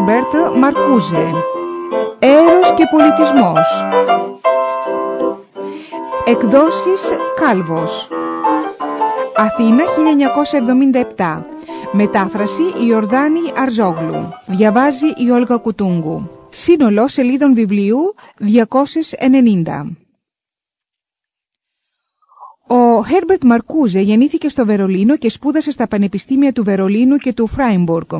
Herbert Μαρκούζε. Έρος και πολιτισμός. Εκδόσεις Κάλβος. Αθήνα 1977 Μετάφραση Ιορδάνη Αρζόγλου. Διαβάζει η Όλγα Κουτούγκου. Σύνολο σελίδων βιβλίου 290 ο Χέρμπερτ Μαρκούζε γεννήθηκε στο Βερολίνο και σπούδασε στα πανεπιστήμια του Βερολίνου και του Φράιμπουργκ.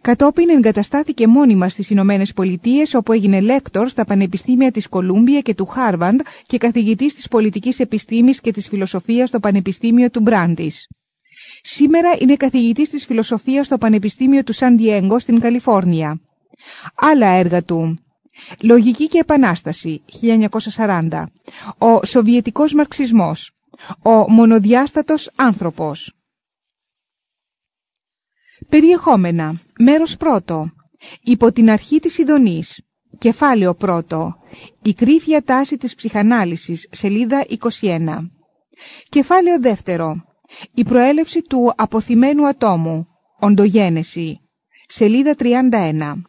Κατόπιν εγκαταστάθηκε μόνιμα στις Ηνωμένες Πολιτείες όπου έγινε λέκτορ στα πανεπιστήμια της Κολούμπια και του Χάρβαντ και καθηγητής της πολιτικής επιστήμης και της φιλοσοφίας στο Πανεπιστήμιο του Μπράντις. Σήμερα είναι καθηγητής της φιλοσοφίας στο Πανεπιστήμιο του Σαν Διέγκο στην Καλιφόρνια. Άλλα έργα του Λογική και Επανάσταση 1940 Ο Σοβιετικός Μαρξισμός Ο μονοδιάστατος άνθρωπος Περιεχόμενα. Μέρος πρώτο. Υπό την αρχή της Ιδονής Κεφάλαιο πρώτο. Η κρύφια τάση της ψυχανάλυσης. Σελίδα 21 Κεφάλαιο δεύτερο. Η προέλευση του αποθυμένου ατόμου. Οντογένεση. Σελίδα 31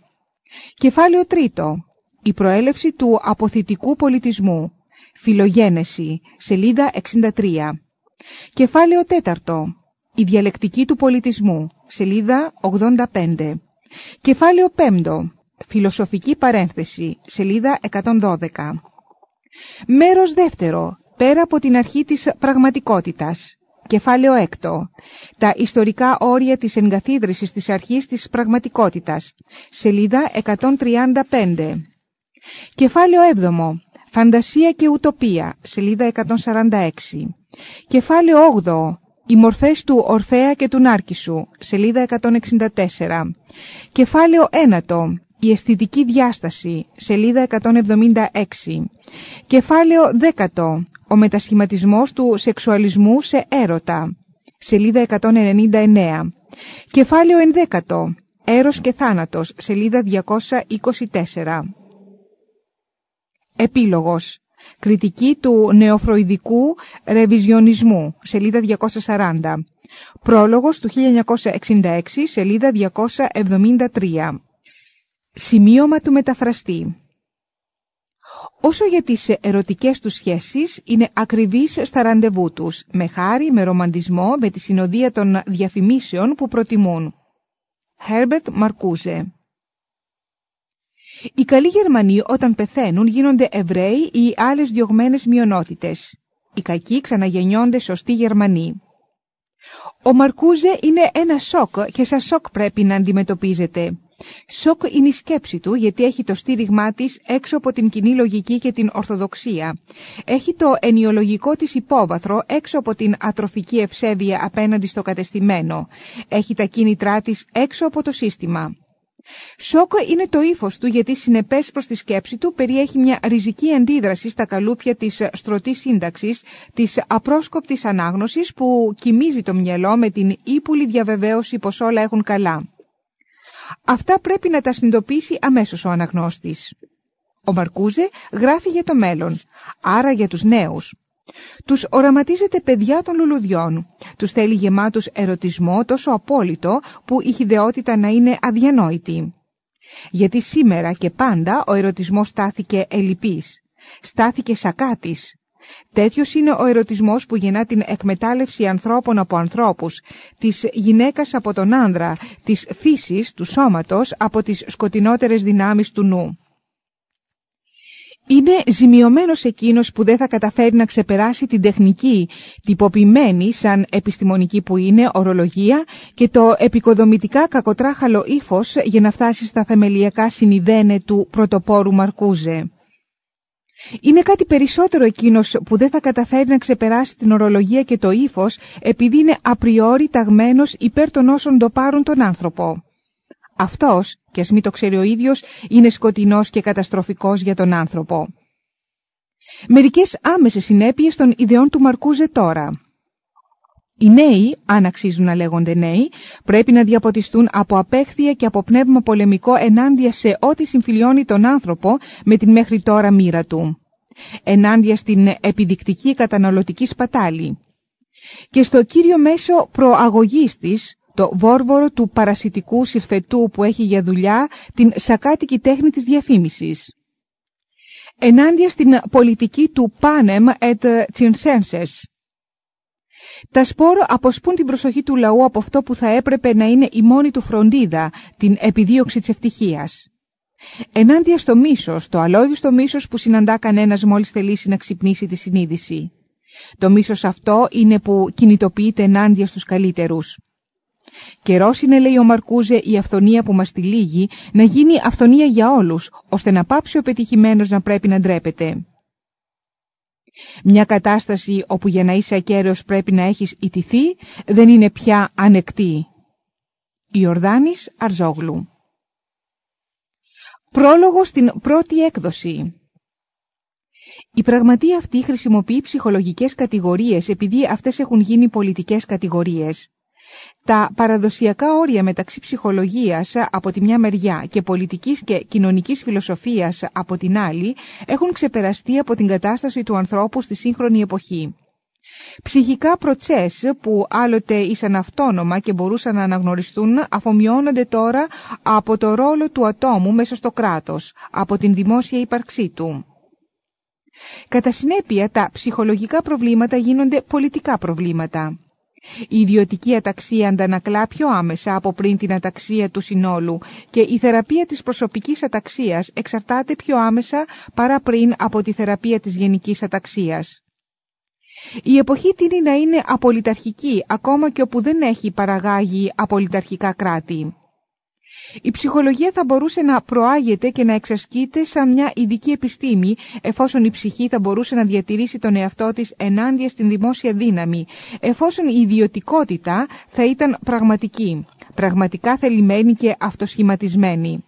Κεφάλαιο τρίτο. Η προέλευση του αποθητικού πολιτισμού. Φιλογένεση. Σελίδα 63 Κεφάλαιο τέταρτο Η διαλεκτική του πολιτισμού Σελίδα 85 Κεφάλαιο πέμπτο Φιλοσοφική παρένθεση Σελίδα 112 Μέρος δεύτερο Πέρα από την αρχή της πραγματικότητας Κεφάλαιο έκτο. Τα ιστορικά όρια της εγκαθίδρυσης της αρχής της πραγματικότητας. Σελίδα 135. Κεφάλαιο έβδομο. Φαντασία και ουτοπία. Σελίδα 146. Κεφάλαιο 8. Οι μορφές του Ορφέα και του Νάρκησου. Σελίδα 164. Κεφάλαιο 9. Η αισθητική διάσταση. Σελίδα 176. Κεφάλαιο 10. Ο μετασχηματισμός του σεξουαλισμού σε έρωτα. Σελίδα 199. Κεφάλαιο 11. Έρος και θάνατος. Σελίδα 224. Επίλογος. Κριτική του νεοφροηδικού ρεβιζιονισμού. Σελίδα 240. Πρόλογος του 1966. Σελίδα 273. Σημείωμα του μεταφραστή. Όσο για τις ερωτικές τους σχέσεις, είναι ακριβείς στα ραντεβού τους, με χάρη, με ρομαντισμό, με τη συνοδεία των διαφημίσεων που προτιμούν. Herbert Marcuse Οι καλοί Γερμανοί όταν πεθαίνουν γίνονται Εβραίοι ή άλλες διωγμένες μειονότητες. Οι κακοί ξαναγεννιόνται σωστοί Γερμανοί. Ο Μαρκούζε είναι ένα σοκ και σαν σοκ πρέπει να αντιμετωπίζεται. Σοκ είναι η σκέψη του γιατί έχει το στήριγμά της έξω από την κοινή λογική και την ορθοδοξία. Έχει το ενιολογικό της υπόβαθρο έξω από την ατροφική ευσέβεια απέναντι στο κατεστημένο. Έχει τα κίνητρά της έξω από το σύστημα. Σοκ είναι το ύφος του γιατί συνεπές προς τη σκέψη του περιέχει μια ριζική αντίδραση στα καλούπια της στρωτής σύνταξης, της απρόσκοπτης ανάγνωσης που κοιμίζει το μυαλό με την ύπουλη διαβεβαίωση πως όλα έχουν καλά. Αυτά πρέπει να τα συνειδητοποιήσει αμέσως ο αναγνώστης. Ο Μαρκούζε γράφει για το μέλλον, άρα για τους νέους. Τους οραματίζεται παιδιά των λουλουδιών. Τους θέλει γεμάτους ερωτισμό τόσο απόλυτο που η χιδεότητα να είναι αδιανόητη. Γιατί σήμερα και πάντα ο ερωτισμός στάθηκε ελλειπής. Στάθηκε σακάτης. Τέτοιος είναι ο ερωτισμός που γεννά την εκμετάλλευση ανθρώπων από ανθρώπους, της γυναίκας από τον άνδρα, της φύσης, του σώματος από τις σκοτεινότερες δυνάμεις του νου. Είναι ζημιωμένος εκείνος που δεν θα καταφέρει να ξεπεράσει την τεχνική, τυποποιημένη σαν επιστημονική που είναι ορολογία και το επικοδομητικά κακοτράχαλο ύφος για να φτάσει στα θεμελιακά συνειδένε του πρωτοπόρου Μαρκούζε. Είναι κάτι περισσότερο εκείνος που δεν θα καταφέρει να ξεπεράσει την ορολογία και το ύφος επειδή είναι απριόρι ταγμένος υπέρ των όσων το πάρουν τον άνθρωπο. Αυτός, και ας μην το ξέρει ο ίδιος, είναι σκοτεινός και καταστροφικός για τον άνθρωπο. Μερικές άμεσες συνέπειες των ιδεών του Μαρκούζε τώρα. Οι νέοι, αν αξίζουν να λέγονται νέοι, πρέπει να διαποτιστούν από απέχθεια και από πνεύμα πολεμικό ενάντια σε ό,τι συμφιλιώνει τον άνθρωπο με την μέχρι τώρα μοίρα του. Ενάντια στην επιδεικτική καταναλωτική σπατάλη. Και στο κύριο μέσο προαγωγής της, το βόρβορο του παρασιτικού συρφετού που έχει για δουλειά την σακάτικη τέχνη της διαφήμισης. Ενάντια στην πολιτική του Panem et Circenses. Τα σπόρο αποσπούν την προσοχή του λαού από αυτό που θα έπρεπε να είναι η μόνη του φροντίδα, την επιδίωξη της ευτυχίας. Ενάντια στο μίσος, το αλόγιστο μίσος που συναντά κανένας μόλις θελήσει να ξυπνήσει τη συνείδηση. Το μίσος αυτό είναι που κινητοποιείται ενάντια στους καλύτερους. Καιρός είναι, λέει ο Μαρκούζε, η αυθονία που μας τυλίγει να γίνει αυθονία για όλους, ώστε να πάψει ο πετυχημένος να πρέπει να ντρέπεται. Μια κατάσταση όπου για να είσαι ακέραιος πρέπει να έχεις ιτηθεί δεν είναι πια ανεκτή. Ιορδάνης Αρζόγλου Πρόλογο στην πρώτη έκδοση Η πραγματεία αυτή χρησιμοποιεί ψυχολογικές κατηγορίες επειδή αυτές έχουν γίνει πολιτικές κατηγορίες. Τα παραδοσιακά όρια μεταξύ ψυχολογίας από τη μια μεριά και πολιτικής και κοινωνικής φιλοσοφίας από την άλλη έχουν ξεπεραστεί από την κατάσταση του ανθρώπου στη σύγχρονη εποχή. Ψυχικά προτσές που άλλοτε ήσαν αυτόνομα και μπορούσαν να αναγνωριστούν αφομοιώνονται τώρα από το ρόλο του ατόμου μέσα στο κράτος, από την δημόσια ύπαρξή του. Κατά συνέπεια τα ψυχολογικά προβλήματα γίνονται πολιτικά προβλήματα. Η ιδιωτική αταξία αντανακλά πιο άμεσα από πριν την αταξία του συνόλου και η θεραπεία της προσωπικής αταξίας εξαρτάται πιο άμεσα παρά πριν από τη θεραπεία της γενικής αταξίας. Η εποχή τίνει να είναι απολυταρχική ακόμα και όπου δεν έχει παραγάγει απολυταρχικά κράτη. Η ψυχολογία θα μπορούσε να προάγεται και να εξασκείται σαν μια ειδική επιστήμη εφόσον η ψυχή θα μπορούσε να διατηρήσει τον εαυτό της ενάντια στην δημόσια δύναμη, εφόσον η ιδιωτικότητα θα ήταν πραγματική, πραγματικά θελημένη και αυτοσχηματισμένη.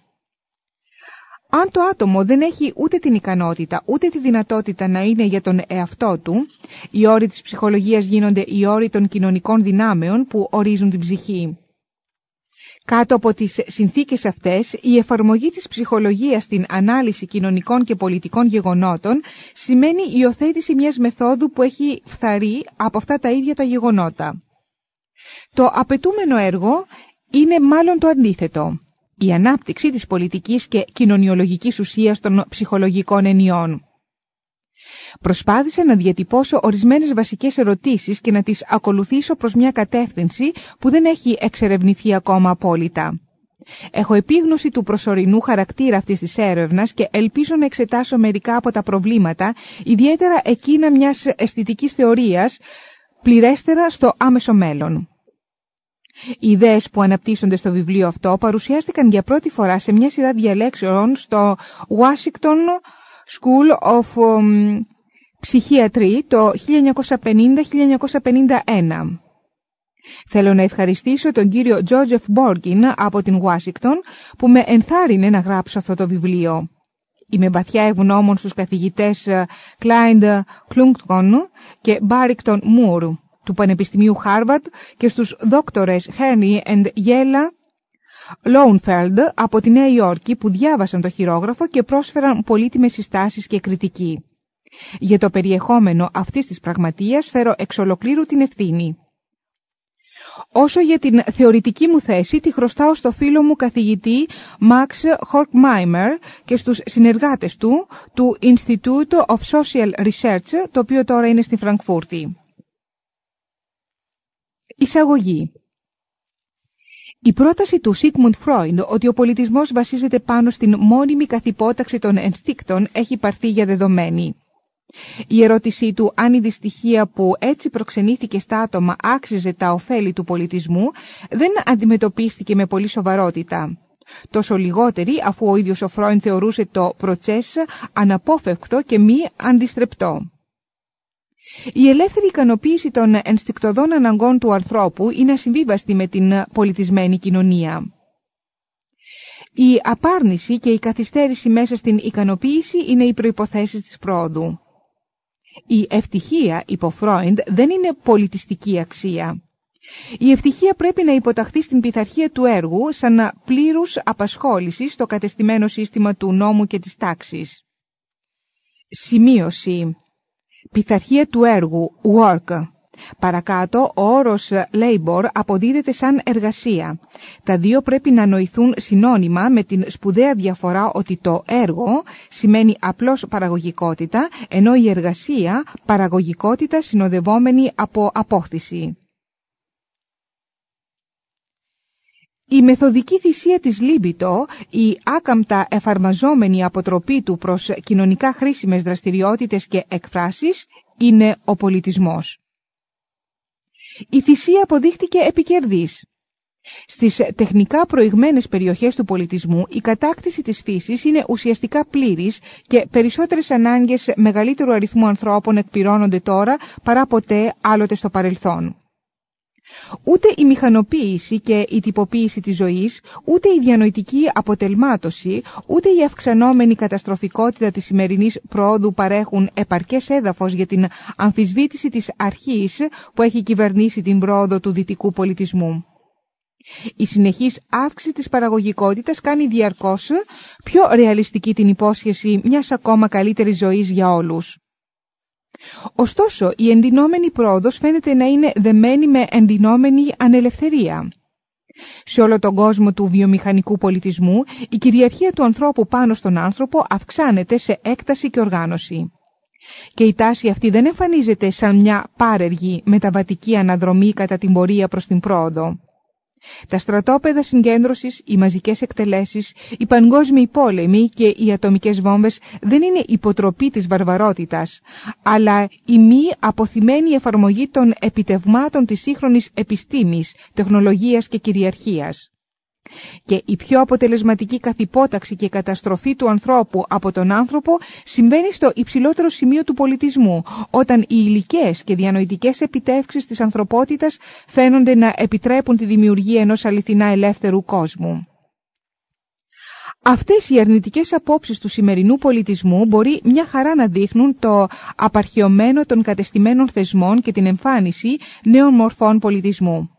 Αν το άτομο δεν έχει ούτε την ικανότητα ούτε τη δυνατότητα να είναι για τον εαυτό του, οι όροι της ψυχολογίας γίνονται οι όροι των κοινωνικών δυνάμεων που ορίζουν την ψυχή. Κάτω από τις συνθήκες αυτές, η εφαρμογή της ψυχολογίας στην ανάλυση κοινωνικών και πολιτικών γεγονότων σημαίνει υιοθέτηση μιας μεθόδου που έχει φθαρεί από αυτά τα ίδια τα γεγονότα. Το απαιτούμενο έργο είναι μάλλον το αντίθετο η ανάπτυξη της πολιτικής και κοινωνιολογικής ουσίας των ψυχολογικών ενιών. Προσπάθησα να διατυπώσω ορισμένες βασικές ερωτήσεις και να τις ακολουθήσω προς μια κατεύθυνση που δεν έχει εξερευνηθεί ακόμα απόλυτα. Έχω επίγνωση του προσωρινού χαρακτήρα αυτής της έρευνας και ελπίζω να εξετάσω μερικά από τα προβλήματα, ιδιαίτερα εκείνα μιας αισθητικής θεωρίας, πληρέστερα στο άμεσο μέλλον. Οι ιδέες που αναπτύσσονται στο βιβλίο αυτό παρουσιάστηκαν για πρώτη φορά σε μια σειρά διαλέξεων στο Washington School of um, Psychiatry το 1950-1951. Θέλω να ευχαριστήσω τον κύριο Τζότζεφ Μπόργκιν από την Ουάσιγκτον που με ενθάρρυνε να γράψω αυτό το βιβλίο. Είμαι βαθιά ευγνώμων στους καθηγητές Κλάιντ Κλούγκτκον και Μπάρικτον Μουρ του Πανεπιστημίου Χάρβατ και στους δόκτορες Χέρνι and Γέλα Λόουνφελντ από τη Νέα Υόρκη που διάβασαν το χειρόγραφο και πρόσφεραν πολύτιμες συστάσεις και κριτική. Για το περιεχόμενο αυτής της πραγματείας φέρω εξ ολοκλήρου την ευθύνη. Όσο για την θεωρητική μου θέση τη χρωστάω στο φίλο μου καθηγητή Max Horkmeimer και στους συνεργάτες του του Institute of Social Research, το οποίο τώρα είναι στη Φραγκφούρτη. Εισαγωγή η πρόταση του Σίγμουντ Φρόιντ ότι ο πολιτισμός βασίζεται πάνω στην μόνιμη καθυπόταξη των ενστίκτων έχει πάρθει για δεδομένη. Η ερώτησή του αν η δυστυχία που έτσι προξενήθηκε στα άτομα άξιζε τα ωφέλη του πολιτισμού δεν αντιμετωπίστηκε με πολύ σοβαρότητα. Τόσο λιγότερη αφού ο ίδιος ο Φρόιντ θεωρούσε το προτσές αναπόφευκτο και μη αντιστρεπτό. Η ελεύθερη ικανοποίηση των ενστικτοδών αναγκών του ανθρώπου είναι ασυμβίβαστη με την πολιτισμένη κοινωνία. Η απάρνηση και η καθυστέρηση μέσα στην ικανοποίηση είναι οι προϋποθέσεις της πρόοδου. Η ευτυχία, υπό Φρόιντ, δεν είναι πολιτιστική αξία. Η ευτυχία πρέπει να υποταχθεί στην πειθαρχία του έργου σαν πλήρους απασχόλησης στο κατεστημένο σύστημα του νόμου και της τάξης. Σημείωση Πειθαρχία του έργου, work. Παρακάτω, ο όρος labor αποδίδεται σαν εργασία. Τα δύο πρέπει να νοηθούν συνώνυμα με την σπουδαία διαφορά ότι το έργο σημαίνει απλώς παραγωγικότητα, ενώ η εργασία παραγωγικότητα συνοδευόμενη από απόκτηση. Η μεθοδική θυσία της Λίμπητο, η άκαμπτα εφαρμαζόμενη αποτροπή του προς κοινωνικά χρήσιμες δραστηριότητες και εκφράσεις, είναι ο πολιτισμός. Η θυσία αποδείχτηκε επικερδής. Στις τεχνικά προηγμένες περιοχές του πολιτισμού η κατάκτηση της φύσης είναι ουσιαστικά πλήρης και περισσότερες ανάγκες μεγαλύτερου αριθμού ανθρώπων εκπληρώνονται τώρα παρά ποτέ άλλοτε στο παρελθόν. Ούτε η μηχανοποίηση και η τυποποίηση της ζωής, ούτε η διανοητική αποτελμάτωση, ούτε η αυξανόμενη καταστροφικότητα της σημερινής πρόοδου παρέχουν επαρκές έδαφος για την αμφισβήτηση της αρχής που έχει κυβερνήσει την πρόοδο του δυτικού πολιτισμού. Η συνεχής αύξηση της παραγωγικότητας κάνει διαρκώς πιο ρεαλιστική την υπόσχεση μιας ακόμα καλύτερης ζωής για όλους. Ωστόσο, η ενδυνόμενη πρόοδος φαίνεται να είναι δεμένη με ενδυνόμενη ανελευθερία. Σε όλο τον κόσμο του βιομηχανικού πολιτισμού, η κυριαρχία του ανθρώπου πάνω στον άνθρωπο αυξάνεται σε έκταση και οργάνωση. Και η τάση αυτή δεν εμφανίζεται σαν μια πάρεργη μεταβατική αναδρομή κατά την πορεία προς την πρόοδο. Τα στρατόπεδα συγκέντρωσης, οι μαζικές εκτελέσεις, οι παγκόσμιοι πόλεμοι και οι ατομικές βόμβες δεν είναι υποτροπή της βαρβαρότητας, αλλά η μη αποθυμένη εφαρμογή των επιτευμάτων της σύγχρονης επιστήμης, τεχνολογίας και κυριαρχίας και η πιο αποτελεσματική καθυπόταξη και καταστροφή του ανθρώπου από τον άνθρωπο συμβαίνει στο υψηλότερο σημείο του πολιτισμού, όταν οι υλικές και διανοητικές επιτεύξεις της ανθρωπότητας φαίνονται να επιτρέπουν τη δημιουργία ενός αληθινά ελεύθερου κόσμου. Αυτές οι αρνητικές απόψεις του σημερινού πολιτισμού μπορεί μια χαρά να δείχνουν το απαρχαιωμένο των κατεστημένων θεσμών και την εμφάνιση νέων μορφών πολιτισμού.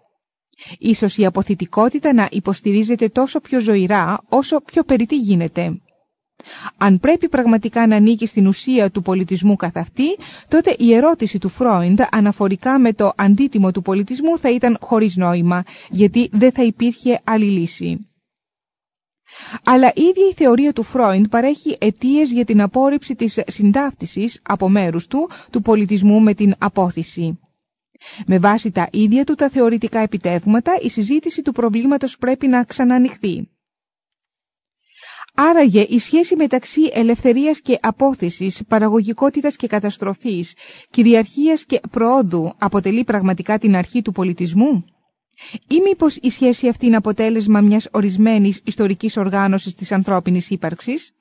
Ίσως η αποθητικότητα να υποστηρίζεται τόσο πιο ζωηρά όσο πιο περιττή γίνεται. Αν πρέπει πραγματικά να ανήκει στην ουσία του πολιτισμού καθ' αυτή, τότε η ερώτηση του Φρόιντ αναφορικά με το αντίτιμο του πολιτισμού θα ήταν χωρίς νόημα, γιατί δεν θα υπήρχε άλλη λύση. Αλλά η ίδια η θεωρία του Φρόιντ παρέχει αιτίες για την απόρριψη της συντάφτισης από μέρους του του πολιτισμού με την απόθυση. Με βάση τα ίδια του τα θεωρητικά επιτεύγματα, η συζήτηση του προβλήματος πρέπει να ξανανοιχθεί. Άραγε η σχέση μεταξύ ελευθερίας και απόθεσης, παραγωγικότητας και καταστροφής, κυριαρχίας και προόδου αποτελεί πραγματικά την αρχή του πολιτισμού; Ή μήπως η σχέση αυτή είναι αποτέλεσμα μιας ορισμένης ιστορικής οργάνωσης της ανθρώπινης ύπαρξης;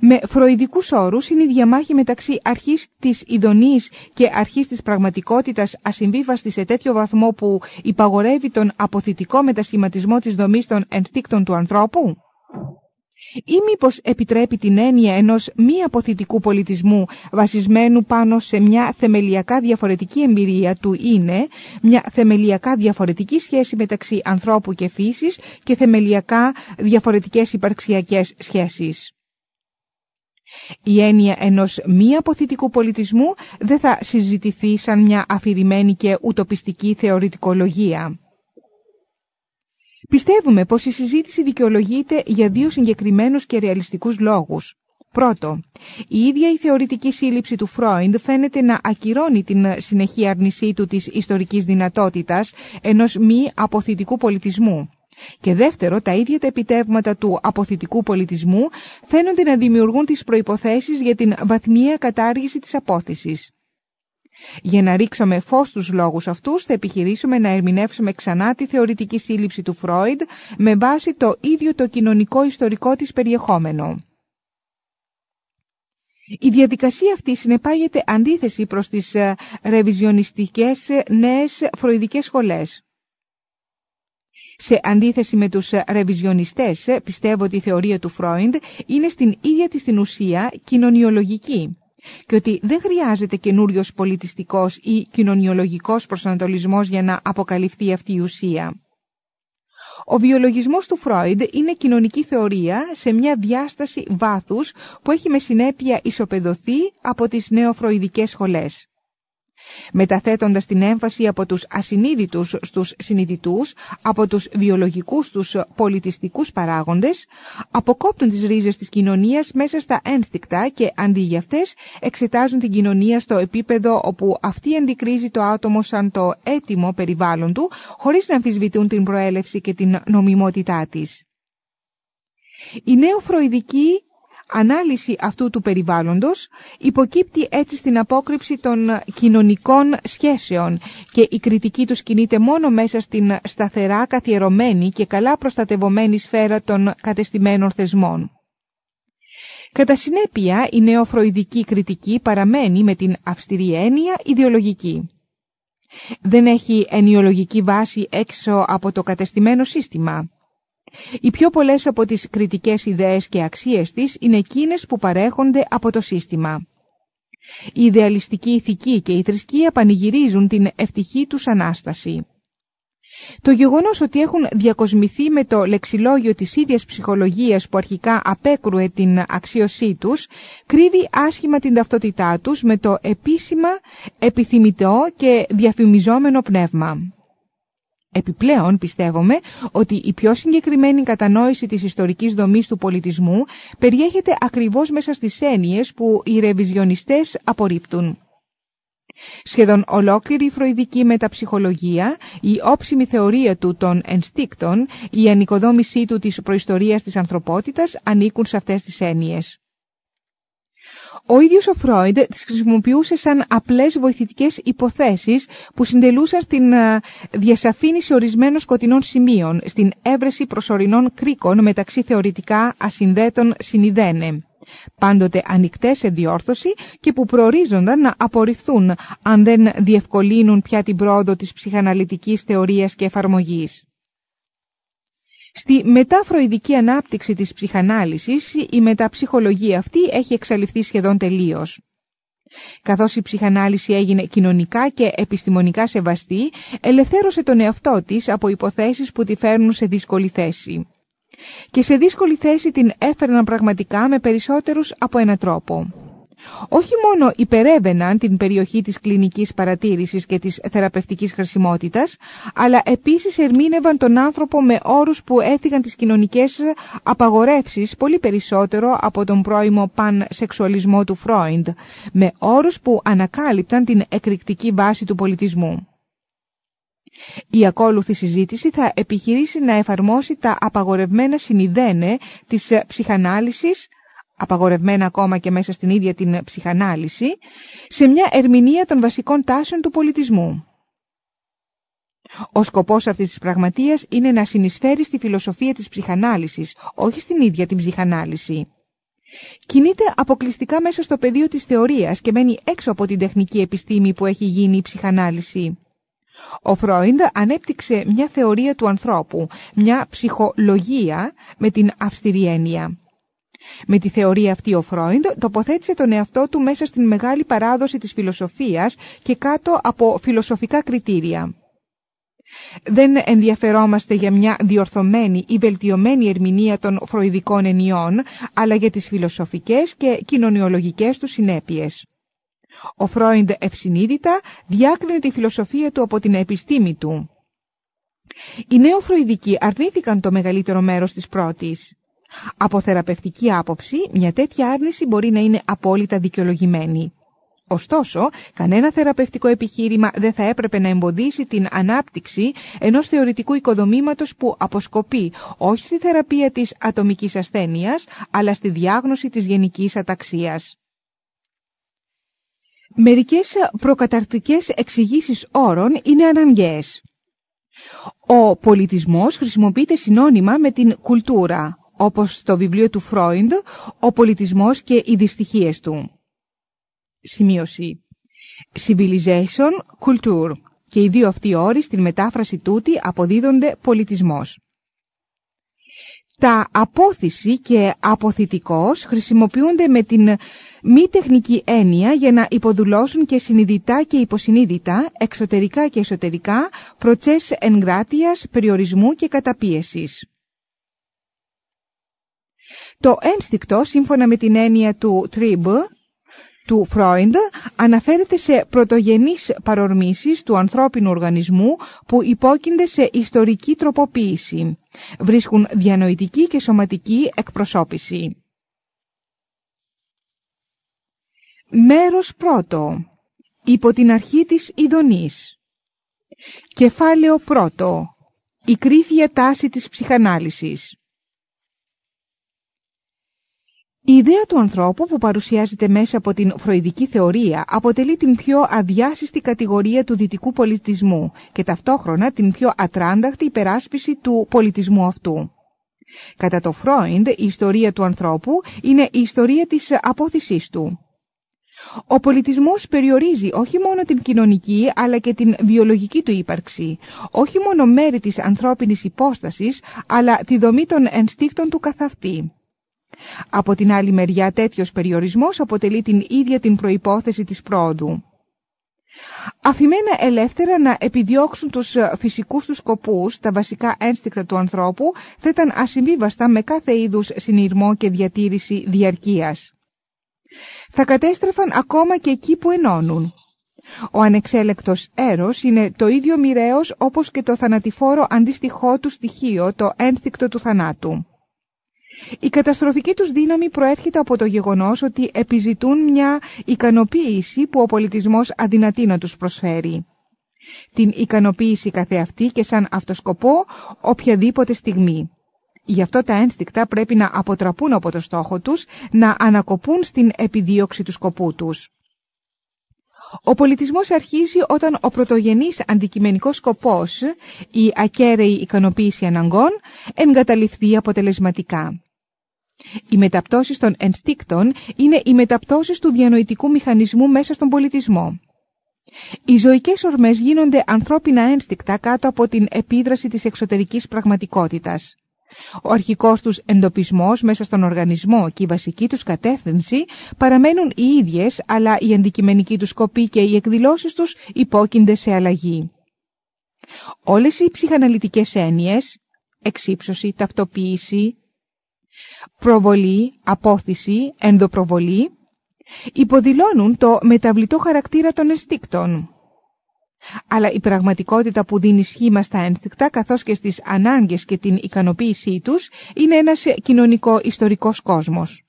Με φροηδικούς όρους είναι η διαμάχη μεταξύ αρχής της ειδονής και αρχής της πραγματικότητας ασυμβίβαστη σε τέτοιο βαθμό που υπαγορεύει τον αποθητικό μετασχηματισμό της δομής των ενστίκτων του ανθρώπου; Ή μήπως επιτρέπει την έννοια ενός μη αποθητικού πολιτισμού βασισμένου πάνω σε μια θεμελιακά διαφορετική εμπειρία του είναι, μια θεμελιακά διαφορετική σχέση μεταξύ ανθρώπου και φύσης και θεμελιακά διαφορετικές υπαρξιακές σχέσεις; Η έννοια ενός μη αποθητικού πολιτισμού δεν θα συζητηθεί σαν μια αφηρημένη και ουτοπιστική θεωρητικολογία. Πιστεύουμε πως η συζήτηση δικαιολογείται για δύο συγκεκριμένους και ρεαλιστικούς λόγους. Πρώτο, η ίδια η θεωρητική σύλληψη του Φρόιντ φαίνεται να ακυρώνει την συνεχή αρνησή του της ιστορικής δυνατότητας ενός μη αποθητικού πολιτισμού. Και δεύτερο, τα ίδια τα επιτεύγματα του αποθητικού πολιτισμού φαίνονται να δημιουργούν τις προϋποθέσεις για την βαθμία κατάργηση της απόθεσης. Για να ρίξουμε φως στους λόγους αυτούς θα επιχειρήσουμε να ερμηνεύσουμε ξανά τη θεωρητική σύλληψη του Φρόιντ με βάση το ίδιο το κοινωνικό ιστορικό της περιεχόμενο. Η διαδικασία αυτή συνεπάγεται αντίθεση προς τις ε, ρεβιζιονιστικές ε, νέες φροηδικές σχολές. Σε αντίθεση με τους ρεβιζιονιστές, πιστεύω ότι η θεωρία του Φρόιντ είναι στην ίδια της την ουσία κοινωνιολογική και ότι δεν χρειάζεται καινούριος πολιτιστικός ή κοινωνιολογικός προσανατολισμός για να αποκαλυφθεί αυτή η ουσία. Ο βιολογισμός του Φρόιντ είναι κοινωνική θεωρία σε μια διάσταση βάθους που έχει με συνέπεια ισοπεδωθεί από τις νεοφροηδικές σχολές. Μεταθέτοντας την έμφαση από τους ασυνείδητους στους συνειδητούς, από τους βιολογικούς στους πολιτιστικούς παράγοντες, αποκόπτουν τις ρίζες της κοινωνίας μέσα στα ένστικτα και αντί για αυτές εξετάζουν την κοινωνία στο επίπεδο όπου αυτή αντικρίζει το άτομο σαν το έτοιμο περιβάλλον του, χωρίς να αμφισβητούν την προέλευση και την νομιμότητά της. Η νεοφροηδική ανάλυση αυτού του περιβάλλοντος υποκύπτει έτσι στην απόκρυψη των κοινωνικών σχέσεων και η κριτική τους κινείται μόνο μέσα στην σταθερά καθιερωμένη και καλά προστατευομένη σφαίρα των κατεστημένων θεσμών. Κατά συνέπεια, η νεοφροηδική κριτική παραμένει με την αυστηρή έννοια ιδεολογική. Δεν έχει ενιολογική βάση έξω από το κατεστημένο σύστημα. Οι πιο πολλές από τις κριτικές ιδέες και αξίες της είναι εκείνες που παρέχονται από το σύστημα. Η ιδεαλιστική ηθική και η θρησκεία πανηγυρίζουν την ευτυχή τους Ανάσταση. Το γεγονός ότι έχουν διακοσμηθεί με το λεξιλόγιο της ίδιας ψυχολογίας που αρχικά απέκρουε την αξίωσή τους, κρύβει άσχημα την ταυτότητά τους με το επίσημα, επιθυμητό και διαφημιζόμενο πνεύμα. Επιπλέον πιστεύουμε ότι η πιο συγκεκριμένη κατανόηση της ιστορικής δομής του πολιτισμού περιέχεται ακριβώς μέσα στις έννοιες που οι ρεβιζιονιστές απορρίπτουν. Σχεδόν ολόκληρη η φροηδική μεταψυχολογία, η όψιμη θεωρία του των ενστίκτων, η ανοικοδόμησή του της προϊστορίας της ανθρωπότητας ανήκουν σε αυτές τις έννοιες. Ο ίδιος ο Φρόιντ τις χρησιμοποιούσε σαν απλές βοηθητικές υποθέσεις που συντελούσαν στην ε, διασαφήνιση ορισμένων σκοτεινών σημείων, στην έβρεση προσωρινών κρίκων μεταξύ θεωρητικά ασυνδέτων συνειδένε πάντοτε ανοιχτές σε διόρθωση και που προορίζονταν να απορριφθούν αν δεν διευκολύνουν πια την πρόοδο της ψυχαναλυτικής θεωρίας και εφαρμογής. Στη μεταφροηδική ανάπτυξη της ψυχανάλυσης η μεταψυχολογία αυτή έχει εξαλειφθεί σχεδόν τελείως. Καθώς η ψυχανάλυση έγινε κοινωνικά και επιστημονικά σεβαστή, ελευθέρωσε τον εαυτό της από υποθέσεις που τη φέρνουν σε δύσκολη θέση. Και σε δύσκολη θέση την έφερναν πραγματικά με περισσότερους από έναν τρόπο όχι μόνο υπερέβαιναν την περιοχή της κλινικής παρατήρησης και της θεραπευτικής χρησιμότητας, αλλά επίσης ερμήνευαν τον άνθρωπο με όρους που έφυγαν τις κοινωνικές απαγορεύσεις πολύ περισσότερο από τον πρώιμο πανσεξουαλισμό του Φρόιντ, με όρους που ανακάλυπταν την εκρηκτική βάση του πολιτισμού. Η ακόλουθη συζήτηση θα επιχειρήσει να εφαρμόσει τα απαγορευμένα συνειδένε της ψυχανάλυσης απαγορευμένα ακόμα και μέσα στην ίδια την ψυχανάλυση, σε μια ερμηνεία των βασικών τάσεων του πολιτισμού. Ο σκοπός αυτής της πραγματείας είναι να συνεισφέρει στη φιλοσοφία της ψυχανάλυσης, όχι στην ίδια την ψυχανάλυση. Κινείται αποκλειστικά μέσα στο πεδίο της θεωρίας και μένει έξω από την τεχνική επιστήμη που έχει γίνει η ψυχανάλυση. Ο Φρόιντ ανέπτυξε μια θεωρία του ανθρώπου, μια ψυχολογία με την αυστηρή έννοια. Με τη θεωρία αυτή ο Φρόιντ τοποθέτησε τον εαυτό του μέσα στην μεγάλη παράδοση της φιλοσοφίας και κάτω από φιλοσοφικά κριτήρια. Δεν ενδιαφερόμαστε για μια διορθωμένη ή βελτιωμένη ερμηνεία των φροηδικών ενιών, αλλά για τις φιλοσοφικές και κοινωνιολογικές του συνέπειες. Ο Φρόιντ ευσυνείδητα διάκρινε τη φιλοσοφία του από την επιστήμη του. Οι νεοφροηδικοί αρνήθηκαν το μεγαλύτερο μέρος της πρώτης. Από θεραπευτική άποψη, μια τέτοια άρνηση μπορεί να είναι απόλυτα δικαιολογημένη. Ωστόσο, κανένα θεραπευτικό επιχείρημα δεν θα έπρεπε να εμποδίσει την ανάπτυξη ενός θεωρητικού οικοδομήματος που αποσκοπεί όχι στη θεραπεία της ατομικής ασθένειας, αλλά στη διάγνωση της γενικής αταξίας. Μερικές προκαταρτικές εξηγήσεις όρων είναι αναγκαίες. Ο πολιτισμός χρησιμοποιείται συνώνυμα με την κουλτούρα, όπως στο βιβλίο του Φρόιντ, ο πολιτισμός και οι δυστυχίες του. Σημείωση. Civilization, Culture. Και οι δύο αυτοί όροι στην μετάφραση τούτη αποδίδονται πολιτισμός. Τα απόθυση και αποθητικός χρησιμοποιούνται με την μη τεχνική έννοια για να υποδουλώσουν και συνειδητά και υποσυνείδητα, εξωτερικά και εσωτερικά, προτσές εγκράτειας, περιορισμού και καταπίεσης. Το ένστικτο, σύμφωνα με την έννοια του Τρίμπ, του Φρόιντ αναφέρεται σε πρωτογενείς παρορμήσεις του ανθρώπινου οργανισμού που υπόκεινται σε ιστορική τροποποίηση. Βρίσκουν διανοητική και σωματική εκπροσώπηση. Μέρος πρώτο. Υπό την αρχή της ειδονής. Κεφάλαιο πρώτο. Η κρύφια τάση της ψυχανάλυσης. Η ιδέα του ανθρώπου που παρουσιάζεται μέσα από την φροηδική θεωρία αποτελεί την πιο αδιάσυστη κατηγορία του δυτικού πολιτισμού και ταυτόχρονα την πιο ατράνταχτη υπεράσπιση του πολιτισμού αυτού. Κατά το Φρόιντ η ιστορία του ανθρώπου είναι η ιστορία της απόθυσής του. Ο πολιτισμός περιορίζει όχι μόνο την κοινωνική αλλά και την βιολογική του ύπαρξη, όχι μόνο μέρη της ανθρώπινης υπόστασης αλλά τη δομή των ενστίκτων του καθαυτή. Από την άλλη μεριά τέτοιος περιορισμός αποτελεί την ίδια την προϋπόθεση της πρόοδου. Αφημένα ελεύθερα να επιδιώξουν τους φυσικούς τους σκοπούς, τα βασικά ένστικτα του ανθρώπου θα ήταν ασυμβίβαστα με κάθε είδους συνειρμό και διατήρηση διαρκείας. Θα κατέστρεφαν ακόμα και εκεί που ενώνουν. Ο ανεξέλεκτος έρος είναι το ίδιο μοιραίος όπως και το θανατηφόρο αντίστοιχό του στοιχείο, το ένστικτο του θανάτου. Η καταστροφική τους δύναμη προέρχεται από το γεγονός ότι επιζητούν μια ικανοποίηση που ο πολιτισμός αδυνατεί να τους προσφέρει. Την ικανοποίηση καθεαυτή και σαν αυτοσκοπό οποιαδήποτε στιγμή. Γι' αυτό τα ένστικτα πρέπει να αποτραπούν από το στόχο τους, να ανακοπούν στην επιδίωξη του σκοπού τους. Ο πολιτισμός αρχίζει όταν ο πρωτογενής αντικειμενικός σκοπός, η ακέραιη ικανοποίηση αναγκών, εγκαταλειφθεί αποτελεσματικά. Οι μεταπτώσεις των ενστίκτων είναι οι μεταπτώσεις του διανοητικού μηχανισμού μέσα στον πολιτισμό. Οι ζωικές ορμές γίνονται ανθρώπινα ένστικτα κάτω από την επίδραση της εξωτερικής πραγματικότητας. Ο αρχικός τους εντοπισμός μέσα στον οργανισμό και η βασική τους κατεύθυνση παραμένουν οι ίδιες, αλλά η αντικειμενική τους σκοπή και οι εκδηλώσεις τους υπόκεινται σε αλλαγή. Όλες οι ψυχαναλυτικές έννοιες, εξύψωση, ταυτοποίηση, προβολή, απόθυση, ενδοπροβολή, υποδηλώνουν το μεταβλητό χαρακτήρα των ενστίκτων. Αλλά η πραγματικότητα που δίνει σχήμα στα ένστικτα καθώς και στις ανάγκες και την ικανοποίησή τους είναι ένας κοινωνικό-ιστορικός κόσμος.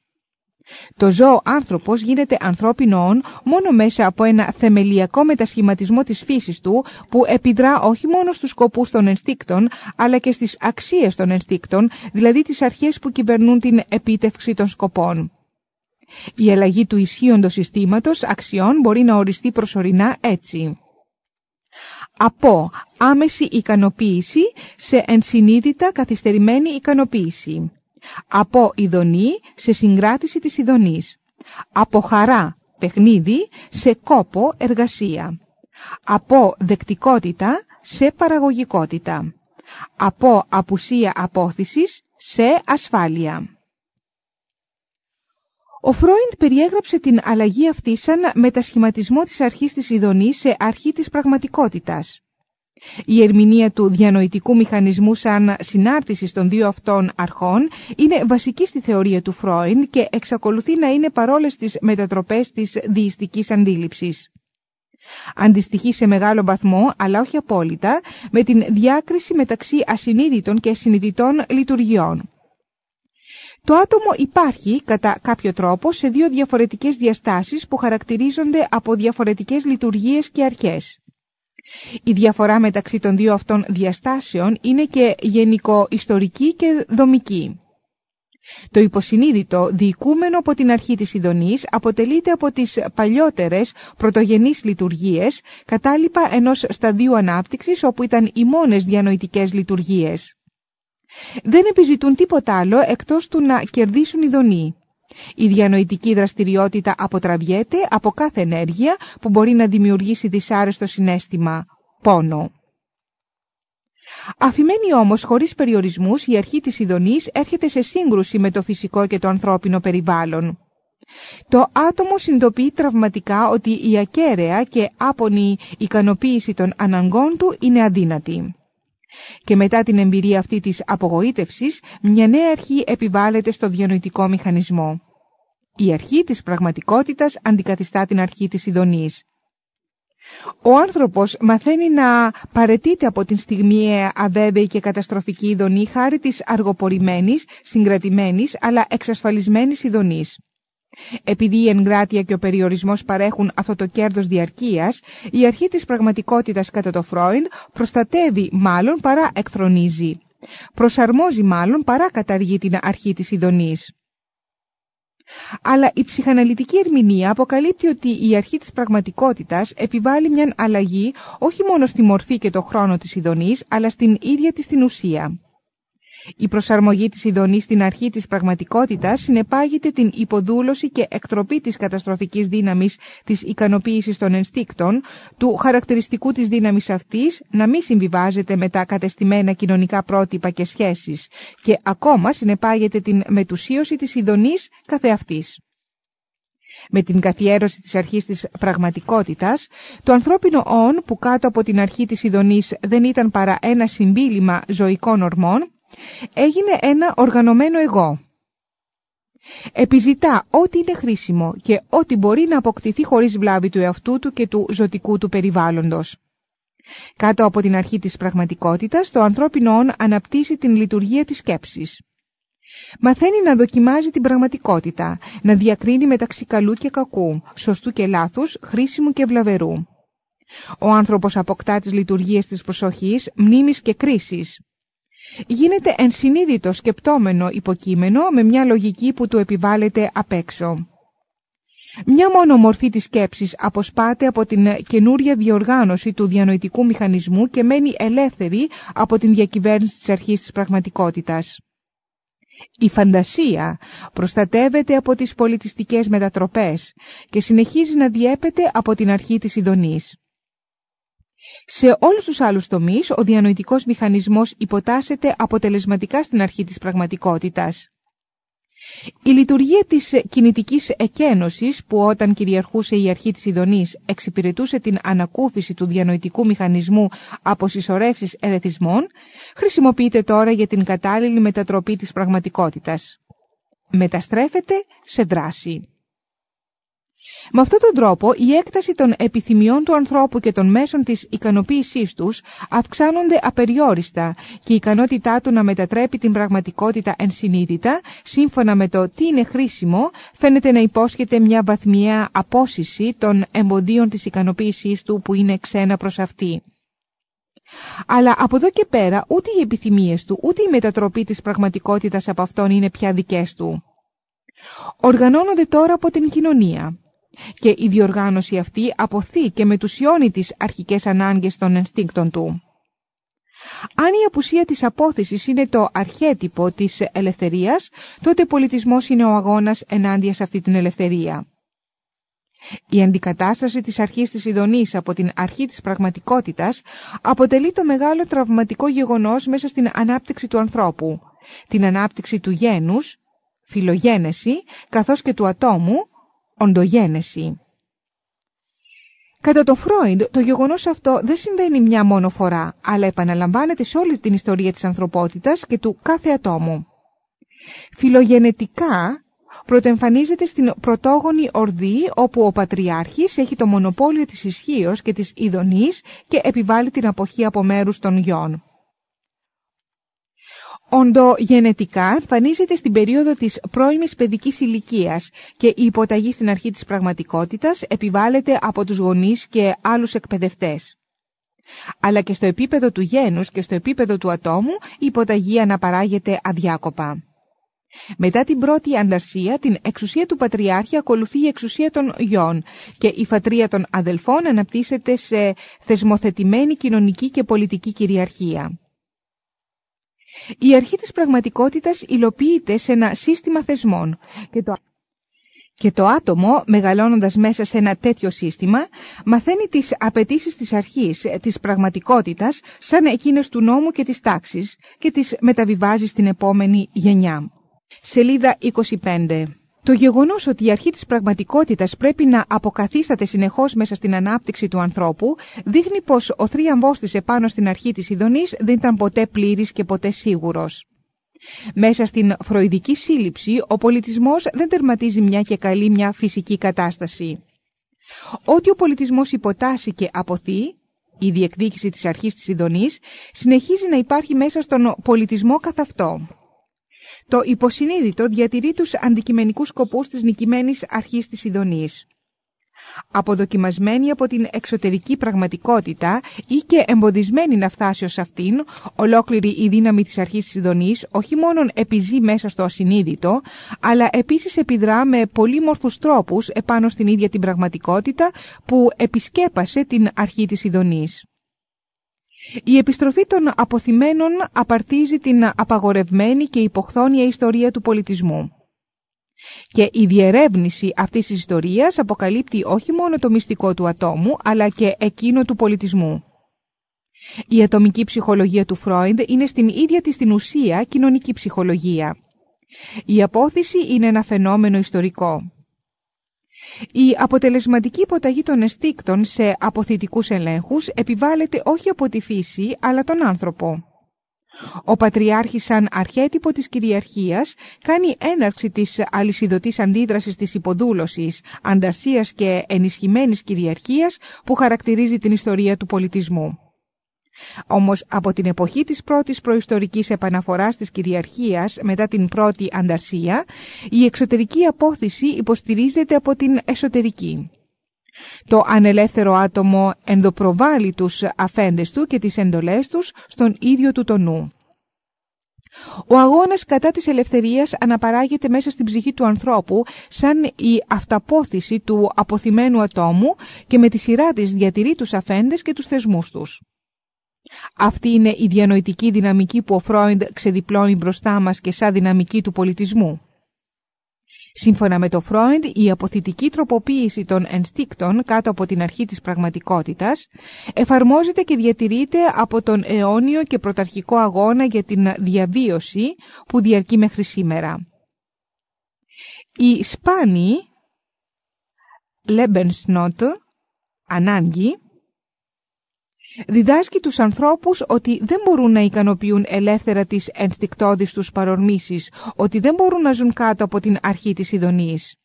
Το ζώο άνθρωπος γίνεται ανθρώπινο μόνο μέσα από ένα θεμελιακό μετασχηματισμό της φύσης του που επιδρά όχι μόνο στους σκοπούς των ενστίκτων αλλά και στις αξίες των ενστίκτων, δηλαδή τις αρχές που κυβερνούν την επίτευξη των σκοπών. Η αλλαγή του ισχύοντος συστήματος αξιών μπορεί να οριστεί προσωρινά έτσι. Από άμεση ικανοποίηση σε ενσυνείδητα καθυστερημένη ικανοποίηση από ειδονή σε συγκράτηση της ειδονής, από χαρά παιχνίδι σε κόπο εργασία, από δεκτικότητα σε παραγωγικότητα, από απουσία απόθυσης σε ασφάλεια. Ο Φρόιντ περιέγραψε την αλλαγή αυτή σαν μετασχηματισμό της αρχής της ειδονής σε αρχή της πραγματικότητας. Η ερμηνεία του διανοητικού μηχανισμού σαν συνάρτηση των δύο αυτών αρχών είναι βασική στη θεωρία του Φρόιν και εξακολουθεί να είναι παρόλες τις μετατροπές της διιστικής αντίληψης. Αντιστοιχεί σε μεγάλο βαθμό, αλλά όχι απόλυτα, με την διάκριση μεταξύ ασυνείδητων και συνειδητών λειτουργιών. Το άτομο υπάρχει, κατά κάποιο τρόπο, σε δύο διαφορετικές διαστάσεις που χαρακτηρίζονται από διαφορετικές λειτουργίες και αρχές. Η διαφορά μεταξύ των δύο αυτών διαστάσεων είναι και γενικο-ιστορική και δομική. Το υποσυνείδητο, διοικούμενο από την αρχή της ειδονής, αποτελείται από τις παλιότερες πρωτογενείς λειτουργίες, κατάλοιπα ενός σταδίου ανάπτυξης όπου ήταν οι μόνες διανοητικές λειτουργίες. Δεν επιζητούν τίποτα άλλο εκτός του να κερδίσουν ειδονή. Η διανοητική δραστηριότητα αποτραβιέται από κάθε ενέργεια που μπορεί να δημιουργήσει δυσάρεστο συνέστημα, πόνο. Αφημένη όμως χωρίς περιορισμούς, η αρχή της ειδονής έρχεται σε σύγκρουση με το φυσικό και το ανθρώπινο περιβάλλον. Το άτομο συνειδητοποιεί τραυματικά ότι η ακέραια και άπονη ικανοποίηση των αναγκών του είναι αδύνατη. Και μετά την εμπειρία αυτή της απογοήτευσης, μια νέα αρχή επιβάλλεται στο διανοητικό μηχανισμό. Η αρχή της πραγματικότητας αντικαθιστά την αρχή της ειδονής. Ο άνθρωπος μαθαίνει να παρετείται από την στιγμή αβέβαιη και καταστροφική ειδονή χάρη της αργοπορημένης, συγκρατημένης αλλά εξασφαλισμένης ειδονής. Επειδή η εγκράτεια και ο περιορισμός παρέχουν αυτό το κέρδος διαρκείας, η αρχή της πραγματικότητας κατά το Φρόιντ προστατεύει μάλλον παρά εκθρονίζει. Προσαρμόζει μάλλον παρά καταργεί την αρχή της ειδονής. Αλλά η ψυχαναλυτική ερμηνεία αποκαλύπτει ότι η αρχή της πραγματικότητας επιβάλλει μια αλλαγή όχι μόνο στη μορφή και το χρόνο της ειδονής, αλλά στην ίδια της την ουσία. Η προσαρμογή της ειδονής στην αρχή της πραγματικότητας συνεπάγεται την υποδούλωση και εκτροπή της καταστροφικής δύναμης της ικανοποίησης των ενστίκτων, του χαρακτηριστικού της δύναμης αυτής να μην συμβιβάζεται με τα κατεστημένα κοινωνικά πρότυπα και σχέσεις και ακόμα συνεπάγεται την μετουσίωση της ειδονής καθεαυτής. Με την καθιέρωση της αρχής της πραγματικότητας, το ανθρώπινο όν που κάτω από την αρχή της ειδονής δεν ήταν παρά ένα συμπίλημα ζωικών ορμών, έγινε ένα οργανωμένο εγώ. Επιζητά ό,τι είναι χρήσιμο και ό,τι μπορεί να αποκτηθεί χωρίς βλάβη του εαυτού του και του ζωτικού του περιβάλλοντος. Κάτω από την αρχή της πραγματικότητας, το ανθρώπινο όν αναπτύσσει την λειτουργία της σκέψης. Μαθαίνει να δοκιμάζει την πραγματικότητα, να διακρίνει μεταξύ καλού και κακού, σωστού και λάθους, χρήσιμου και βλαβερού. Ο άνθρωπος αποκτά τις λειτουργίες της προσοχής, μνήμης και κρίσης γίνεται ενσυνείδητο σκεπτόμενο υποκείμενο με μια λογική που του επιβάλλεται απ' έξω. Μια μόνο μορφή της σκέψης αποσπάται από την καινούρια διοργάνωση του διανοητικού μηχανισμού και μένει ελεύθερη από την διακυβέρνηση της αρχής της πραγματικότητας. Η φαντασία προστατεύεται από τις πολιτιστικές μετατροπές και συνεχίζει να διέπεται από την αρχή της ειδονής. Σε όλους τους άλλους τομείς, ο διανοητικός μηχανισμός υποτάσσεται αποτελεσματικά στην αρχή της πραγματικότητας. Η λειτουργία της κινητικής εκένωσης, που όταν κυριαρχούσε η αρχή της ειδονής εξυπηρετούσε την ανακούφιση του διανοητικού μηχανισμού από συσσωρεύσεις ερεθισμών, χρησιμοποιείται τώρα για την κατάλληλη μετατροπή της πραγματικότητας. Μεταστρέφεται σε δράση. Με αυτόν τον τρόπο η έκταση των επιθυμιών του ανθρώπου και των μέσων της ικανοποίησής τους αυξάνονται απεριόριστα και η ικανότητά του να μετατρέπει την πραγματικότητα ενσυνείδητα, σύμφωνα με το τι είναι χρήσιμο, φαίνεται να υπόσχεται μια βαθμιαία απόσυση των εμποδίων της ικανοποίησής του που είναι ξένα προς αυτή. Αλλά από εδώ και πέρα ούτε οι επιθυμίες του, ούτε η μετατροπή της πραγματικότητας από αυτόν είναι πια δικές του. Οργανώνονται τώρα από την κοινωνία και η διοργάνωση αυτή αποθεί και μετουσιώνει τις αρχικές ανάγκες των ενστίνκτων του. Αν η απουσία της απόθεσης είναι το αρχέτυπο της ελευθερίας, τότε πολιτισμός είναι ο αγώνας ενάντια σε αυτή την ελευθερία. Η αντικατάσταση της αρχής της ειδονής από την αρχή της πραγματικότητας αποτελεί το μεγάλο τραυματικό γεγονός μέσα στην ανάπτυξη του ανθρώπου, την ανάπτυξη του γένους, φιλογένεση, καθώς και του ατόμου, οντογένεση. Κατά τον Φρόιντ, το γεγονός αυτό δεν συμβαίνει μια μόνο φορά, αλλά επαναλαμβάνεται σε όλη την ιστορία της ανθρωπότητας και του κάθε ατόμου. Φιλογενετικά πρωτοεμφανίζεται στην πρωτόγονη ορδή όπου ο Πατριάρχης έχει το μονοπόλιο της ισχύως και της ειδονής και επιβάλλει την αποχή από μέρους των γιών. Οντογενετικά εμφανίζεται στην περίοδο της πρώιμης παιδικής ηλικίας και η υποταγή στην αρχή της πραγματικότητας επιβάλλεται από τους γονείς και άλλους εκπαιδευτές. Αλλά και στο επίπεδο του γένους και στο επίπεδο του ατόμου η υποταγή αναπαράγεται αδιάκοπα. Μετά την πρώτη ανταρσία, την εξουσία του Πατριάρχη ακολουθεί η εξουσία των γιών και η φατρία των αδελφών αναπτύσσεται σε θεσμοθετημένη κοινωνική και πολιτική κυριαρχία. Η αρχή της πραγματικότητας υλοποιείται σε ένα σύστημα θεσμών και το... Και το άτομο, μεγαλώνοντας μέσα σε ένα τέτοιο σύστημα, μαθαίνει τις απαιτήσεις της αρχής, της πραγματικότητας, σαν εκείνες του νόμου και της τάξης και τις μεταβιβάζει στην επόμενη γενιά. Σελίδα 25 το γεγονός ότι η αρχή της πραγματικότητας πρέπει να αποκαθίσταται συνεχώς μέσα στην ανάπτυξη του ανθρώπου δείχνει πως ο θρίαμβός της επάνω στην αρχή της ειδονής δεν ήταν ποτέ πλήρης και ποτέ σίγουρος. Μέσα στην φροηδική σύλληψη, ο πολιτισμός δεν τερματίζει μια και καλή μια φυσική κατάσταση. Ό,τι ο πολιτισμός υποτάσσει και αποθεί, η διεκδίκηση της αρχής της ειδονής, συνεχίζει να υπάρχει μέσα στον πολιτισμό καθ' αυτό. Το υποσυνείδητο διατηρεί τους αντικειμενικούς σκοπούς της νικημένης αρχής της ειδονής αποδοκιμασμένη από την εξωτερική πραγματικότητα ή και εμποδισμένη να φτάσει ως αυτήν, ολόκληρη η δύναμη της αρχής της Ιδονής όχι μόνον επιζεί μέσα στο ασυνείδητο, αλλά επίσης επιδρά με πολύμορφους τρόπους επάνω στην ίδια την πραγματικότητα που επισκέπασε την αρχή της Ιδονής. Η επιστροφή των αποθυμένων απαρτίζει την απαγορευμένη και υποχθόνια ιστορία του πολιτισμού. Και η διερεύνηση αυτής της ιστορίας αποκαλύπτει όχι μόνο το μυστικό του ατόμου, αλλά και εκείνο του πολιτισμού. Η ατομική ψυχολογία του Φρόιντ είναι στην ίδια της την ουσία κοινωνική ψυχολογία. Η απόθεση είναι ένα φαινόμενο ιστορικό. Η αποτελεσματική υποταγή των αισθήκτων σε αποθητικούς ελέγχους επιβάλλεται όχι από τη φύση, αλλά τον άνθρωπο. Ο Πατριάρχης σαν αρχέτυπο της κυριαρχίας κάνει έναρξη της αλυσιδωτής αντίδρασης της υποδούλωσης, ανταρσίας και ενισχυμένης κυριαρχίας που χαρακτηρίζει την ιστορία του πολιτισμού. Όμως από την εποχή της πρώτης προϊστορικής επαναφοράς της κυριαρχίας μετά την πρώτη ανταρσία, η εξωτερική απόθεση υποστηρίζεται από την εσωτερική. Το ανελεύθερο άτομο ενδοπροβάλλει τους αφέντες του και τις εντολές τους στον ίδιο του τον νου. Ο αγώνας κατά της ελευθερίας αναπαράγεται μέσα στην ψυχή του ανθρώπου σαν η αυταπόθεση του αποθυμένου ατόμου και με τη σειρά της διατηρεί τους αφέντες και τους θεσμούς τους. Αυτή είναι η διανοητική δυναμική που ο Φρόιντ ξεδιπλώνει μπροστά μας και σαν δυναμική του πολιτισμού. Σύμφωνα με το Φρόιντ, η αποθητική τροποποίηση των ενστίκτων κάτω από την αρχή της πραγματικότητας εφαρμόζεται και διατηρείται από τον αιώνιο και πρωταρχικό αγώνα για την διαβίωση που διαρκεί μέχρι σήμερα. Η σπάνη Lebensnot, ανάγκη, Διδάσκει τους ανθρώπους ότι δεν μπορούν να ικανοποιούν ελεύθερα τις ενστικτόδεις τους παρορμήσεις, ότι δεν μπορούν να ζουν κάτω από την αρχή της ειδονής.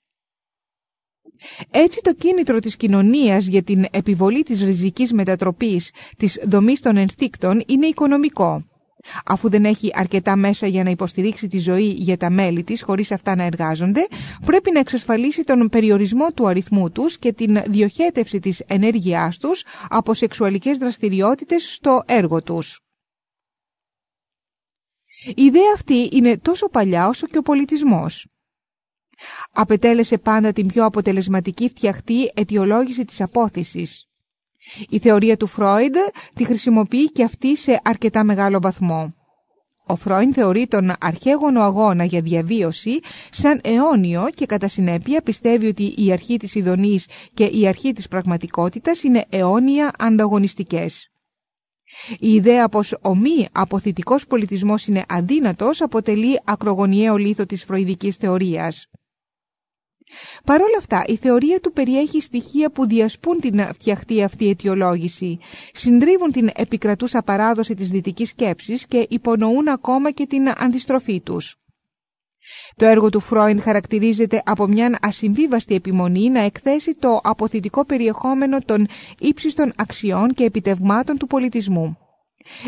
Έτσι το κίνητρο της κοινωνίας για την επιβολή της ριζικής μετατροπής της δομής των ενστίκτων είναι οικονομικό αφού δεν έχει αρκετά μέσα για να υποστηρίξει τη ζωή για τα μέλη της χωρίς αυτά να εργάζονται, πρέπει να εξασφαλίσει τον περιορισμό του αριθμού τους και την διοχέτευση της ενέργειάς τους από σεξουαλικές δραστηριότητες στο έργο τους. Η ιδέα αυτή είναι τόσο παλιά όσο και ο πολιτισμός. Απετέλεσε πάντα την πιο αποτελεσματική φτιαχτή αιτιολόγηση της απόθεσης. Η θεωρία του Φρόιντ τη χρησιμοποιεί και αυτή σε αρκετά μεγάλο βαθμό. Ο Φρόιντ θεωρεί τον αρχαίγωνο αγώνα για διαβίωση σαν αιώνιο και κατά συνέπεια πιστεύει ότι η αρχή της ειδονής και η αρχή της πραγματικότητας είναι αιώνια ανταγωνιστικές. Η ιδέα πως ο μη αποθητικός πολιτισμός είναι αδύνατος αποτελεί ακρογωνιαίο λίθο της φροηδικής θεωρίας. Παρ' όλα αυτά, η θεωρία του περιέχει στοιχεία που διασπούν την φτιαχτή αυτή αιτιολόγηση, συντρίβουν την επικρατούσα παράδοση της δυτικής σκέψης και υπονοούν ακόμα και την αντιστροφή τους. Το έργο του Φρόιν χαρακτηρίζεται από μια ασυμβίβαστη επιμονή να εκθέσει το αποθητικό περιεχόμενο των ύψιστων αξιών και επιτευγμάτων του πολιτισμού.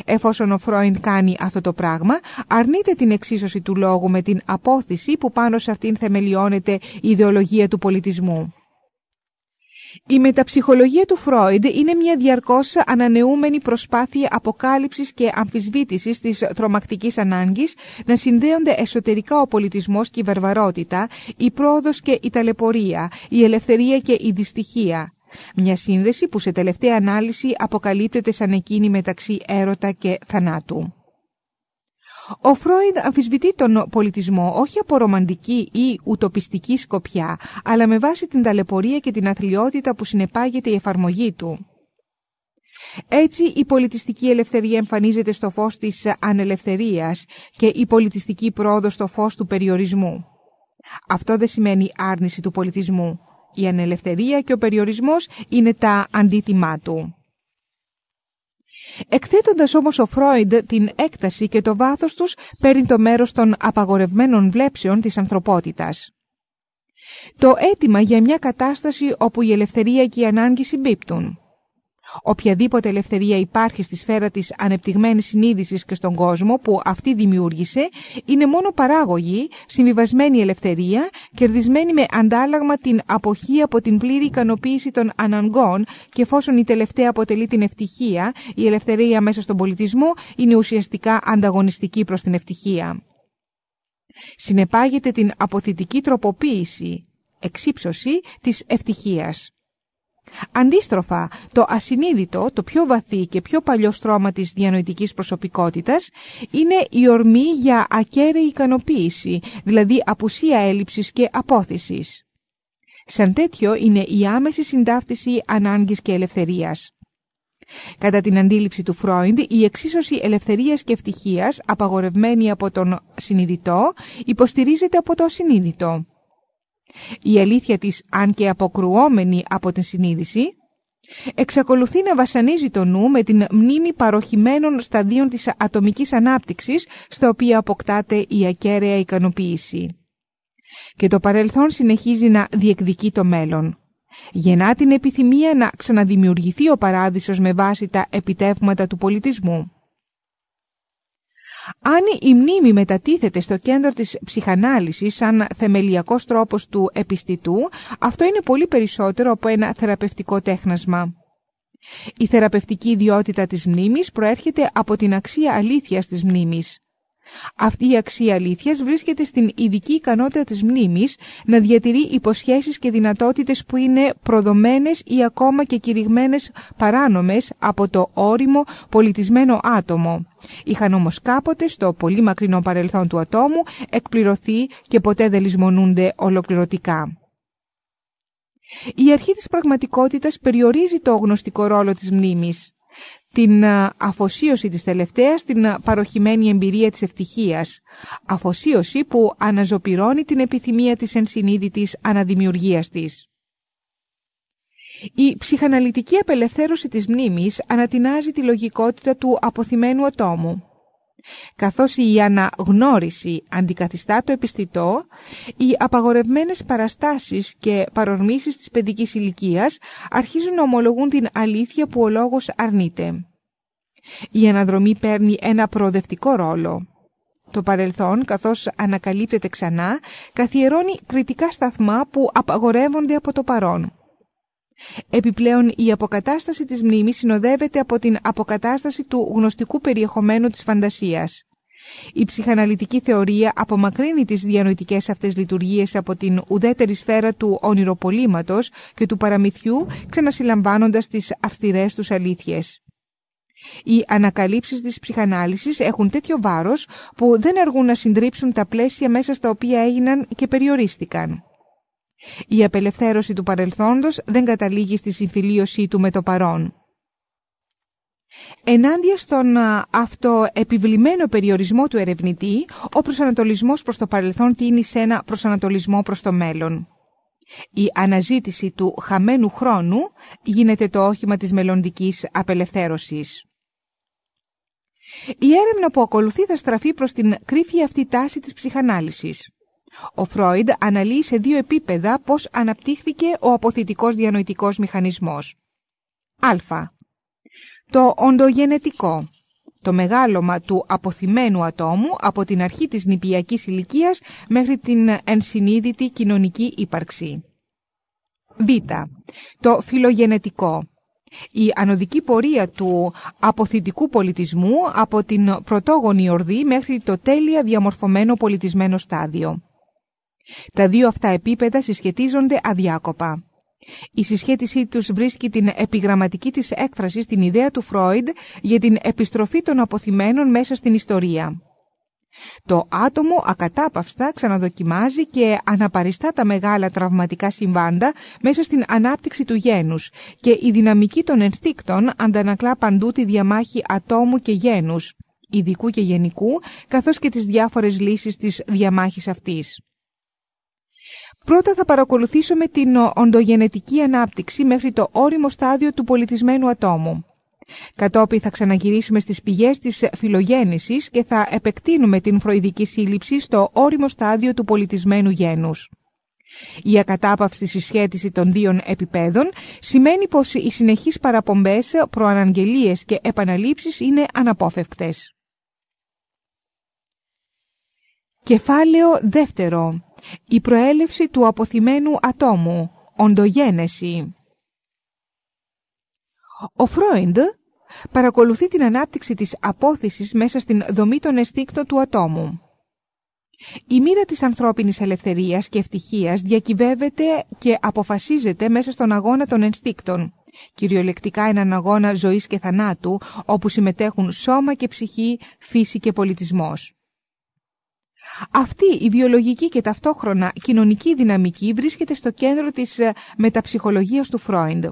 Εφόσον ο Φρόιντ κάνει αυτό το πράγμα, αρνείται την εξίσωση του λόγου με την απόθεση που πάνω σε αυτήν θεμελιώνεται η ιδεολογία του πολιτισμού. Η μεταψυχολογία του Φρόιντ είναι μια διαρκώς ανανεούμενη προσπάθεια αποκάλυψης και αμφισβήτησης της τρομακτικής ανάγκης να συνδέονται εσωτερικά ο πολιτισμός και η βαρβαρότητα, η πρόοδος και η ταλαιπωρία, η ελευθερία και η δυστυχία, μια σύνδεση που σε τελευταία ανάλυση αποκαλύπτεται σαν εκείνη μεταξύ έρωτα και θανάτου. Ο Φρόιντ αμφισβητεί τον πολιτισμό όχι από ρομαντική ή ουτοπιστική σκοπιά, αλλά με βάση την ταλαιπωρία και την αθλειότητα που συνεπάγεται η εφαρμογή του. Έτσι η πολιτιστική ελευθερία εμφανίζεται στο φως της ανελευθερίας και η πολιτιστική πρόοδος στο φως του περιορισμού. Αυτό δεν σημαίνει άρνηση του πολιτισμού. Η ανελευθερία και ο περιορισμός είναι τα αντίτιμά του. Εκθέτοντας όμως ο Φρόιντ την έκταση και το βάθος τους παίρνει το μέρος των απαγορευμένων βλέψεων της ανθρωπότητας. Το αίτημα για μια κατάσταση όπου η ελευθερία και η ανάγκη συμπίπτουν. Οποιαδήποτε ελευθερία υπάρχει στη σφαίρα της ανεπτυγμένης συνείδησης και στον κόσμο που αυτή δημιούργησε είναι μόνο παράγωγη, συμβιβασμένη ελευθερία, κερδισμένη με αντάλλαγμα την αποχή από την πλήρη ικανοποίηση των αναγκών και εφόσον η τελευταία αποτελεί την ευτυχία, η ελευθερία μέσα στον πολιτισμό είναι ουσιαστικά ανταγωνιστική προς την ευτυχία. Συνεπάγεται την αποθητική τροποποίηση, εξύψωση της ευτυχίας. Αντίστροφα, το ασυνείδητο, το πιο βαθύ και πιο παλιό στρώμα της διανοητικής προσωπικότητας είναι η ορμή για ακέραιη ικανοποίηση, δηλαδή απουσία έλλειψης και απόθεσης. Σαν τέτοιο είναι η άμεση συντάφτιση ανάγκης και ελευθερίας. Κατά την αντίληψη του Φρόιντ, η εξίσωση ελευθερίας και ευτυχίας, απαγορευμένη από τον συνειδητό, υποστηρίζεται από το ασυνείδητο. Η αλήθεια της, αν και αποκρουόμενη από την συνείδηση, εξακολουθεί να βασανίζει το νου με την μνήμη παροχημένων σταδίων της ατομικής ανάπτυξης, στα οποία αποκτάται η ακέραια ικανοποίηση. Και το παρελθόν συνεχίζει να διεκδικεί το μέλλον. Γεννά την επιθυμία να ξαναδημιουργηθεί ο παράδεισος με βάση τα επιτεύγματα του πολιτισμού. Αν η μνήμη μετατίθεται στο κέντρο της ψυχανάλυσης σαν θεμελιακός τρόπος του επιστητού, αυτό είναι πολύ περισσότερο από ένα θεραπευτικό τέχνασμα. Η θεραπευτική ιδιότητα της μνήμης προέρχεται από την αξία αλήθειας της μνήμης. Αυτή η αξία αλήθειας βρίσκεται στην ειδική ικανότητα της μνήμης να διατηρεί υποσχέσεις και δυνατότητες που είναι προδομένες ή ακόμα και κηρυγμένες παράνομες από το όριμο πολιτισμένο άτομο. Είχαν όμως κάποτε στο πολύ μακρινό παρελθόν του ατόμου εκπληρωθεί και ποτέ δεν λησμονούνται ολοκληρωτικά. Η αρχή της πραγματικότητας περιορίζει το γνωστικό ρόλο της μνήμης την ε, αφοσίωση της τελευταίας την ε, παροχημένη εμπειρία της ευτυχίας, αφοσίωση που αναζωπυρώνει την επιθυμία της ενσυνείδητης αναδημιουργίας της. Η ψυχαναλυτική απελευθέρωση της μνήμης ανατινάζει τη λογικότητα του αποθυμένου ατόμου. Καθώς η αναγνώριση αντικαθιστά το επιστητό, οι απαγορευμένες παραστάσεις και παρορμήσεις της παιδικής ηλικίας αρχίζουν να ομολογούν την αλήθεια που ο λόγος αρνείται. Η αναδρομή παίρνει ένα προοδευτικό ρόλο. Το παρελθόν, καθώς ανακαλύπτεται ξανά, καθιερώνει κριτικά σταθμά που απαγορεύονται από το παρόν. Επιπλέον, η αποκατάσταση της μνήμης συνοδεύεται από την αποκατάσταση του γνωστικού περιεχομένου της φαντασίας. Η ψυχαναλυτική θεωρία απομακρύνει τις διανοητικές αυτές λειτουργίες από την ουδέτερη σφαίρα του ονειροπολίματος και του παραμυθιού, ξανασυλλαμβάνοντας τις αυστηρές τους αλήθειες. Οι ανακαλύψεις της ψυχανάλυσης έχουν τέτοιο βάρος που δεν αργούν να συντρίψουν τα πλαίσια μέσα στα οποία έγιναν και περιορίστηκαν. Η απελευθέρωση του παρελθόντος δεν καταλήγει στη συμφιλίωσή του με το παρόν. Ενάντια στον αυτοεπιβλημένο περιορισμό του ερευνητή, ο προσανατολισμός προς το παρελθόν τίνει σε ένα προσανατολισμό προς το μέλλον. Η αναζήτηση του χαμένου χρόνου γίνεται το όχημα της μελλοντικής απελευθέρωσης. Η έρευνα που ακολουθεί θα στραφεί προς την κρύφη αυτή τάση της ψυχανάλυσης. Ο Φρόιντ αναλύει σε δύο επίπεδα πώς αναπτύχθηκε ο αποθητικός διανοητικός μηχανισμός. Α. Το οντογενετικό. Το μεγάλωμα του αποθυμένου ατόμου από την αρχή της νηπιακής ηλικίας μέχρι την ενσυνείδητη κοινωνική ύπαρξη. Β. Το φιλογενετικό η ανωδική πορεία του αποθητικού πολιτισμού από την πρωτόγονη ορδή μέχρι το τέλεια διαμορφωμένο πολιτισμένο στάδιο. Τα δύο αυτά επίπεδα συσχετίζονται αδιάκοπα. Η συσχέτισή τους βρίσκει την επιγραμματική της έκφραση στην ιδέα του Φρόιντ για την επιστροφή των αποθυμένων μέσα στην ιστορία. Το άτομο ακατάπαυστα ξαναδοκιμάζει και αναπαριστά τα μεγάλα τραυματικά συμβάντα μέσα στην ανάπτυξη του γένους και η δυναμική των ενστίκτων αντανακλά παντού τη διαμάχη ατόμου και γένους, ειδικού και γενικού, καθώς και τις διάφορες λύσεις της διαμάχης αυτής. Πρώτα θα παρακολουθήσουμε την οντογενετική ανάπτυξη μέχρι το όριμο στάδιο του πολιτισμένου ατόμου. Κατόπιν θα ξαναγυρίσουμε στις πηγές της φιλογέννησης και θα επεκτείνουμε την φροηδική σύλληψη στο όριμο στάδιο του πολιτισμένου γένους. Η ακατάπαυστη συσχέτιση των δύο επιπέδων σημαίνει πως οι συνεχείς παραπομπές, προαναγγελίες και επαναλήψεις είναι αναπόφευκτες. Κεφάλαιο δεύτερο. Η προέλευση του αποθυμένου ατόμου. Οντογένεση. Ο Φρόιντ παρακολουθεί την ανάπτυξη της απόθυσης μέσα στην δομή των αισθήκτων του ατόμου. Η μοίρα της ανθρώπινης ελευθερίας και ευτυχίας διακυβεύεται και αποφασίζεται μέσα στον αγώνα των ενστίκτων, κυριολεκτικά έναν αγώνα ζωής και θανάτου, όπου συμμετέχουν σώμα και ψυχή, φύση και πολιτισμός. Αυτή η βιολογική και ταυτόχρονα κοινωνική δυναμική βρίσκεται στο κέντρο της ε, μεταψυχολογίας του Φρόιντ.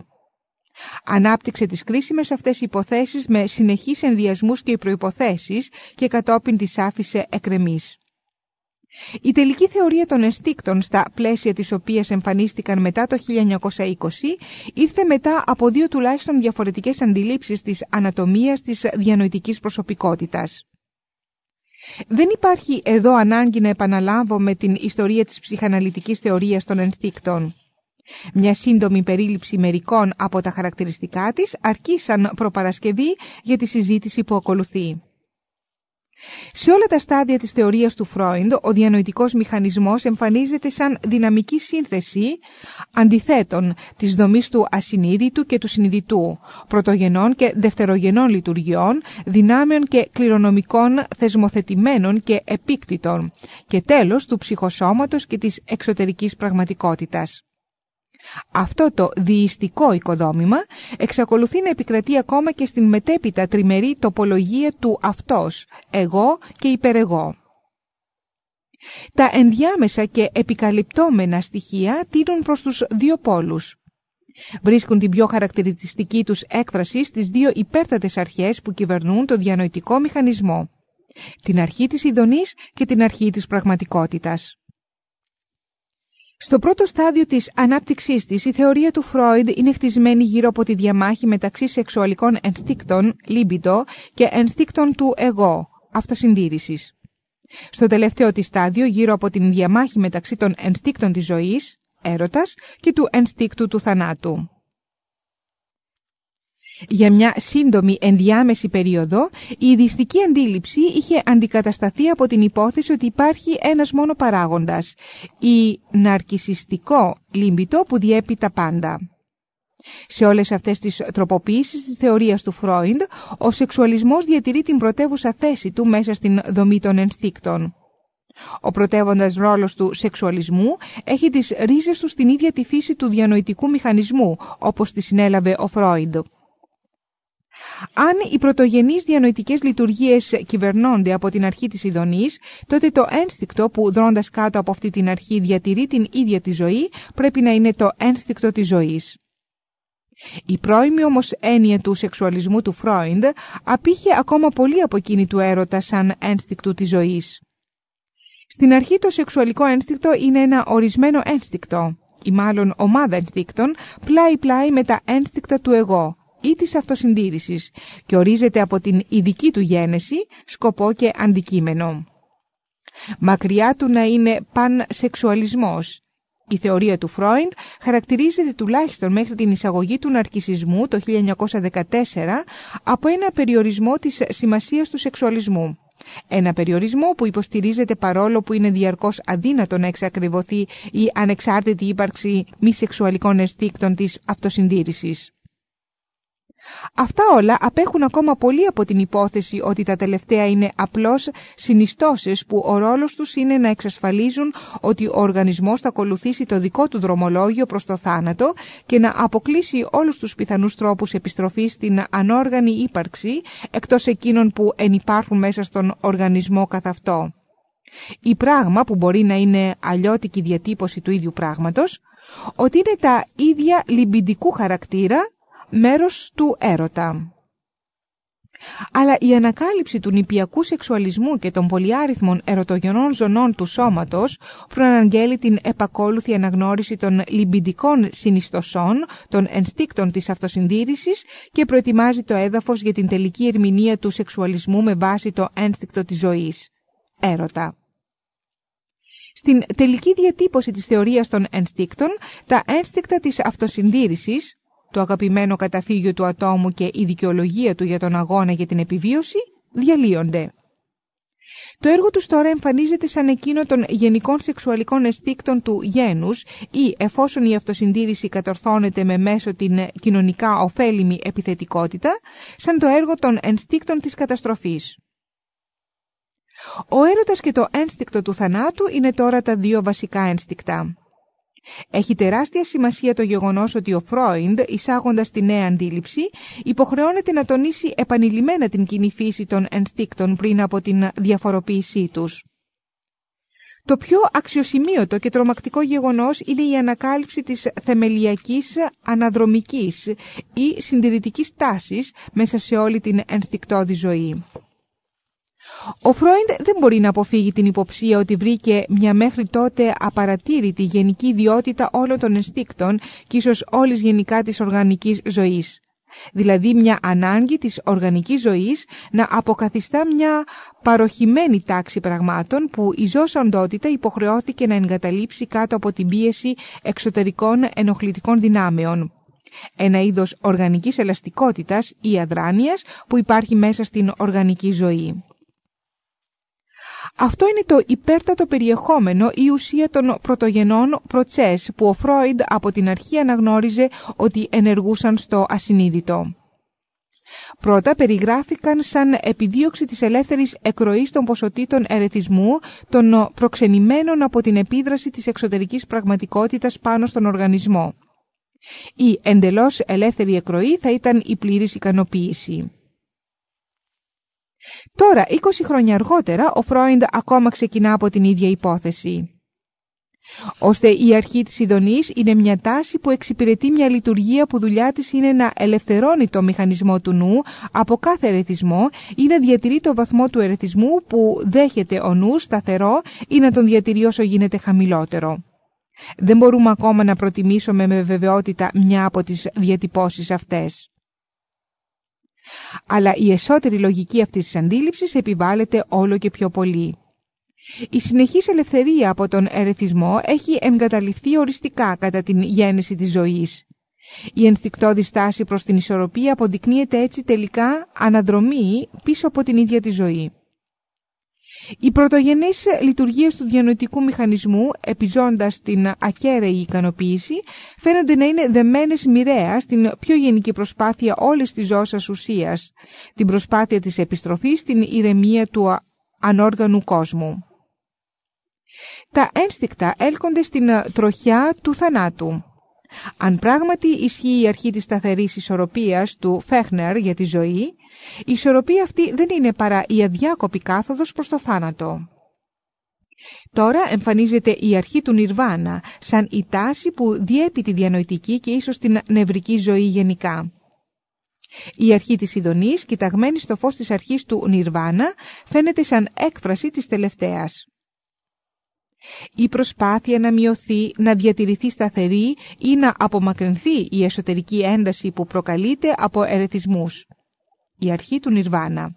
Ανάπτυξε τις κρίσιμες αυτές υποθέσεις με συνεχείς ενδιασμούς και προϋποθέσεις και κατόπιν τις άφησε εκρεμής. Η τελική θεωρία των ενστίκτων στα πλαίσια της οποίας εμφανίστηκαν μετά το 1920 ήρθε μετά από δύο τουλάχιστον διαφορετικές αντιλήψεις της ανατομίας της διανοητικής προσωπικότητας. Δεν υπάρχει εδώ ανάγκη να επαναλάβω με την ιστορία της ψυχαναλυτικής θεωρίας των ενστίκτων. Μια σύντομη περίληψη μερικών από τα χαρακτηριστικά της αρκεί σαν προπαρασκευή για τη συζήτηση που ακολουθεί. Σε όλα τα στάδια της θεωρίας του Φρόιντ, ο διανοητικός μηχανισμός εμφανίζεται σαν δυναμική σύνθεση αντιθέτων της δομής του ασυνείδητου και του συνειδητού, πρωτογενών και δευτερογενών λειτουργιών, δυνάμεων και κληρονομικών θεσμοθετημένων και επίκτητων και τέλος του ψυχοσώματος και της εξωτερικής πραγματικότητας. Αυτό το διειστικό οικοδόμημα εξακολουθεί να επικρατεί ακόμα και στην μετέπειτα τριμερή τοπολογία του αυτός, εγώ και υπερεγώ. Τα ενδιάμεσα και επικαλυπτόμενα στοιχεία τίνουν προς τους δύο πόλους. Βρίσκουν την πιο χαρακτηριστική τους έκφραση στις δύο υπέρτατες αρχές που κυβερνούν το διανοητικό μηχανισμό. Την αρχή της ειδονής και την αρχή της πραγματικότητας. Στο πρώτο στάδιο της ανάπτυξής της, η θεωρία του Φρόιντ είναι χτισμένη γύρω από τη διαμάχη μεταξύ σεξουαλικών ενστίκτων, libido, και ενστίκτων του εγώ, αυτοσυντήρησης. Στο τελευταίο της στάδιο, γύρω από την διαμάχη μεταξύ των ενστίκτων της ζωής, έρωτας, και του ενστίκτου του θανάτου. Για μια σύντομη ενδιάμεση περίοδο, η ειδιστική αντίληψη είχε αντικατασταθεί από την υπόθεση ότι υπάρχει ένας μόνο παράγοντας, η ναρκισιστικό λίμπητο που διέπει τα πάντα. Σε όλες αυτές τις τροποποίησεις της θεωρίας του Φρόιντ, ο σεξουαλισμός διατηρεί την πρωτεύουσα θέση του μέσα στην δομή των ενστίκτων. Ο πρωτεύοντας ρόλος του σεξουαλισμού έχει τις ρίζες του στην ίδια τη φύση του διανοητικού μηχανισμού, όπως τη συνέλαβε ο Φρόιντ. Αν οι πρωτογενείς διανοητικές λειτουργίες κυβερνώνται από την αρχή της ειδονής, τότε το ένστικτο που δρώντας κάτω από αυτή την αρχή διατηρεί την ίδια τη ζωή, πρέπει να είναι το ένστικτο της ζωής. Η πρώιμη όμως έννοια του σεξουαλισμού του Φρόιντ απήχε ακόμα πολύ από εκείνη του έρωτα σαν ένστικτου της ζωής. Στην αρχή το σεξουαλικό ένστικτο είναι ένα ορισμένο ένστικτο, ή μάλλον ομάδα ενστίκτων, πλάι-πλάι με τα ένστικτα του εγώ, ή της αυτοσυντήρησης και ορίζεται από την ειδική του γένεση, σκοπό και αντικείμενο. Μακριά του να είναι πανσεξουαλισμός. Η θεωρία του Φρόιντ χαρακτηρίζεται τουλάχιστον μέχρι την εισαγωγή του ναρκισισμού το 1914 από ένα περιορισμό της σημασίας του σεξουαλισμού. Ένα περιορισμό που υποστηρίζεται παρόλο που είναι διαρκώς αδύνατο να εξακριβωθεί η ανεξάρτητη ύπαρξη μη σεξουαλικών αισθήκτων της αυτοσυντήρησης. Αυτά όλα απέχουν ακόμα πολύ από την υπόθεση ότι τα τελευταία είναι απλώς συνιστώσεις που ο ρόλος τους είναι να εξασφαλίζουν ότι ο οργανισμός θα ακολουθήσει το δικό του δρομολόγιο προς το θάνατο και να αποκλείσει όλους τους πιθανούς τρόπους επιστροφής στην ανόργανη ύπαρξη εκτός εκείνων που ενυπάρχουν μέσα στον οργανισμό καθ' αυτό. Η πράγμα που μπορεί να είναι αλλιώτικη διατύπωση του ίδιου πράγματος, ότι είναι τα ίδια λιμπιντικού χαρακτήρα μέρος του έρωτα. αλλά η ανακάλυψη του νηπιακού σεξουαλισμού και των πολυάριθμων ερωτογενών ζωνών του σώματος προαναγγέλει την επακόλουθη αναγνώριση των λιμπιντικών συνιστοσών, των ενστίκτων της αυτοσυντήρησης και προετοιμάζει το έδαφος για την τελική ερμηνεία του σεξουαλισμού με βάση το ένστικτο της ζωής. Έρωτα. Στην τελική διατύπωση της θεωρίας των ενστίκτων, τα ένστικτα της αυτοσυντήρησης, το αγαπημένο καταφύγιο του ατόμου και η δικαιολογία του για τον αγώνα για την επιβίωση διαλύονται. Το έργο τους τώρα εμφανίζεται σαν εκείνο των γενικών σεξουαλικών αισθήκτων του γένους ή εφόσον η αυτοσυντήρηση κατορθώνεται με μέσω την κοινωνικά ωφέλιμη επιθετικότητα, σαν το έργο των ενστίκτων της καταστροφής. Ο έρωτας και το ένστικτο του θανάτου είναι τώρα τα δύο βασικά ένστικτα. Έχει τεράστια σημασία το γεγονός ότι ο Φρόιντ, εισάγοντας τη νέα αντίληψη, υποχρεώνεται να τονίσει επανειλημμένα την κοινή φύση των ενστίκτων πριν από την διαφοροποίησή τους. Το πιο αξιοσημείωτο και τρομακτικό γεγονός είναι η ανακάλυψη της θεμελιακής αναδρομικής ή συντηρητικής τάσης μέσα σε όλη την ενστικτόδη ζωή. Ο Φρόιντ δεν μπορεί να αποφύγει την υποψία ότι βρήκε μια μέχρι τότε απαρατήρητη γενική ιδιότητα όλων των ενστίκτων και ίσως όλης γενικά της οργανικής ζωής. Δηλαδή μια ανάγκη της οργανικής ζωής να αποκαθιστά μια παροχημένη τάξη πραγμάτων που η ζώσα οντότητα υποχρεώθηκε να εγκαταλείψει κάτω από την πίεση εξωτερικών ενοχλητικών δυνάμεων. Ένα είδος οργανικής ελαστικότητας ή αδράνειας που υπάρχει μέσα στην οργανική ζωή. Αυτό είναι το υπέρτατο περιεχόμενο ή ουσία των πρωτογενών προτσές που ο Φρόιντ από την αρχή αναγνώριζε ότι ενεργούσαν στο ασυνείδητο. Πρώτα περιγράφηκαν σαν επιδίωξη της ελεύθερης εκροής των ποσοτήτων ερεθισμού των προξενημένων από την επίδραση της εξωτερικής πραγματικότητας πάνω στον οργανισμό. Η εντελώς ελεύθερη εκροή θα ήταν η πλήρης ικανοποίηση. Τώρα, 20 χρόνια αργότερα, ο Φρόιντ ακόμα ξεκινά από την ίδια υπόθεση. Ώστε η αρχή της ειδονής είναι μια τάση που εξυπηρετεί μια λειτουργία που δουλειά της είναι να ελευθερώνει το μηχανισμό του νου από κάθε ερεθισμό ή να διατηρεί το βαθμό του ερεθισμού που δέχεται ο νους σταθερό ή να τον διατηρεί όσο γίνεται χαμηλότερο. Δεν μπορούμε ακόμα να προτιμήσουμε με βεβαιότητα μια από τις διατυπώσεις αυτές αλλά η εσωτερη λογική αυτής της αντίληψης επιβάλλεται όλο και πιο πολύ. Η συνεχής ελευθερία από τον ερεθισμό έχει εγκαταληφθεί οριστικά κατά την γέννηση της ζωής. Η ενστικτόδη στάση προς την ισορροπία αποδεικνύεται έτσι τελικά αναδρομή πίσω από την ίδια τη ζωή. Οι πρωτογενείς λειτουργίες του διανοητικού μηχανισμού, επιζώντας την ακέραιη ικανοποίηση, φαίνονται να είναι δεμένες μοιραία στην πιο γενική προσπάθεια όλης της ζώσας ουσίας, την προσπάθεια της επιστροφής στην ηρεμία του ανόργανου κόσμου. Τα ένστικτα έλκονται στην τροχιά του θανάτου. Αν πράγματι ισχύει η αρχή της σταθερής ισορροπίας του Φέχνερ για τη ζωή, η ισορροπία αυτή δεν είναι παρά η αδιάκοπη κάθοδος προς το θάνατο. Τώρα εμφανίζεται η αρχή του Νιρβάνα σαν η τάση που διέπει τη διανοητική και ίσως την νευρική ζωή γενικά. Η αρχή της ειδονής, κοιταγμένη στο φως της αρχής του Νιρβάνα, φαίνεται σαν έκφραση της τελευταίας. Η προσπάθεια να μειωθεί, να διατηρηθεί σταθερή ή να απομακρυνθεί η εσωτερική ένταση που προκαλείται από ερεθισμούς η αρχή του Νιρβάνα,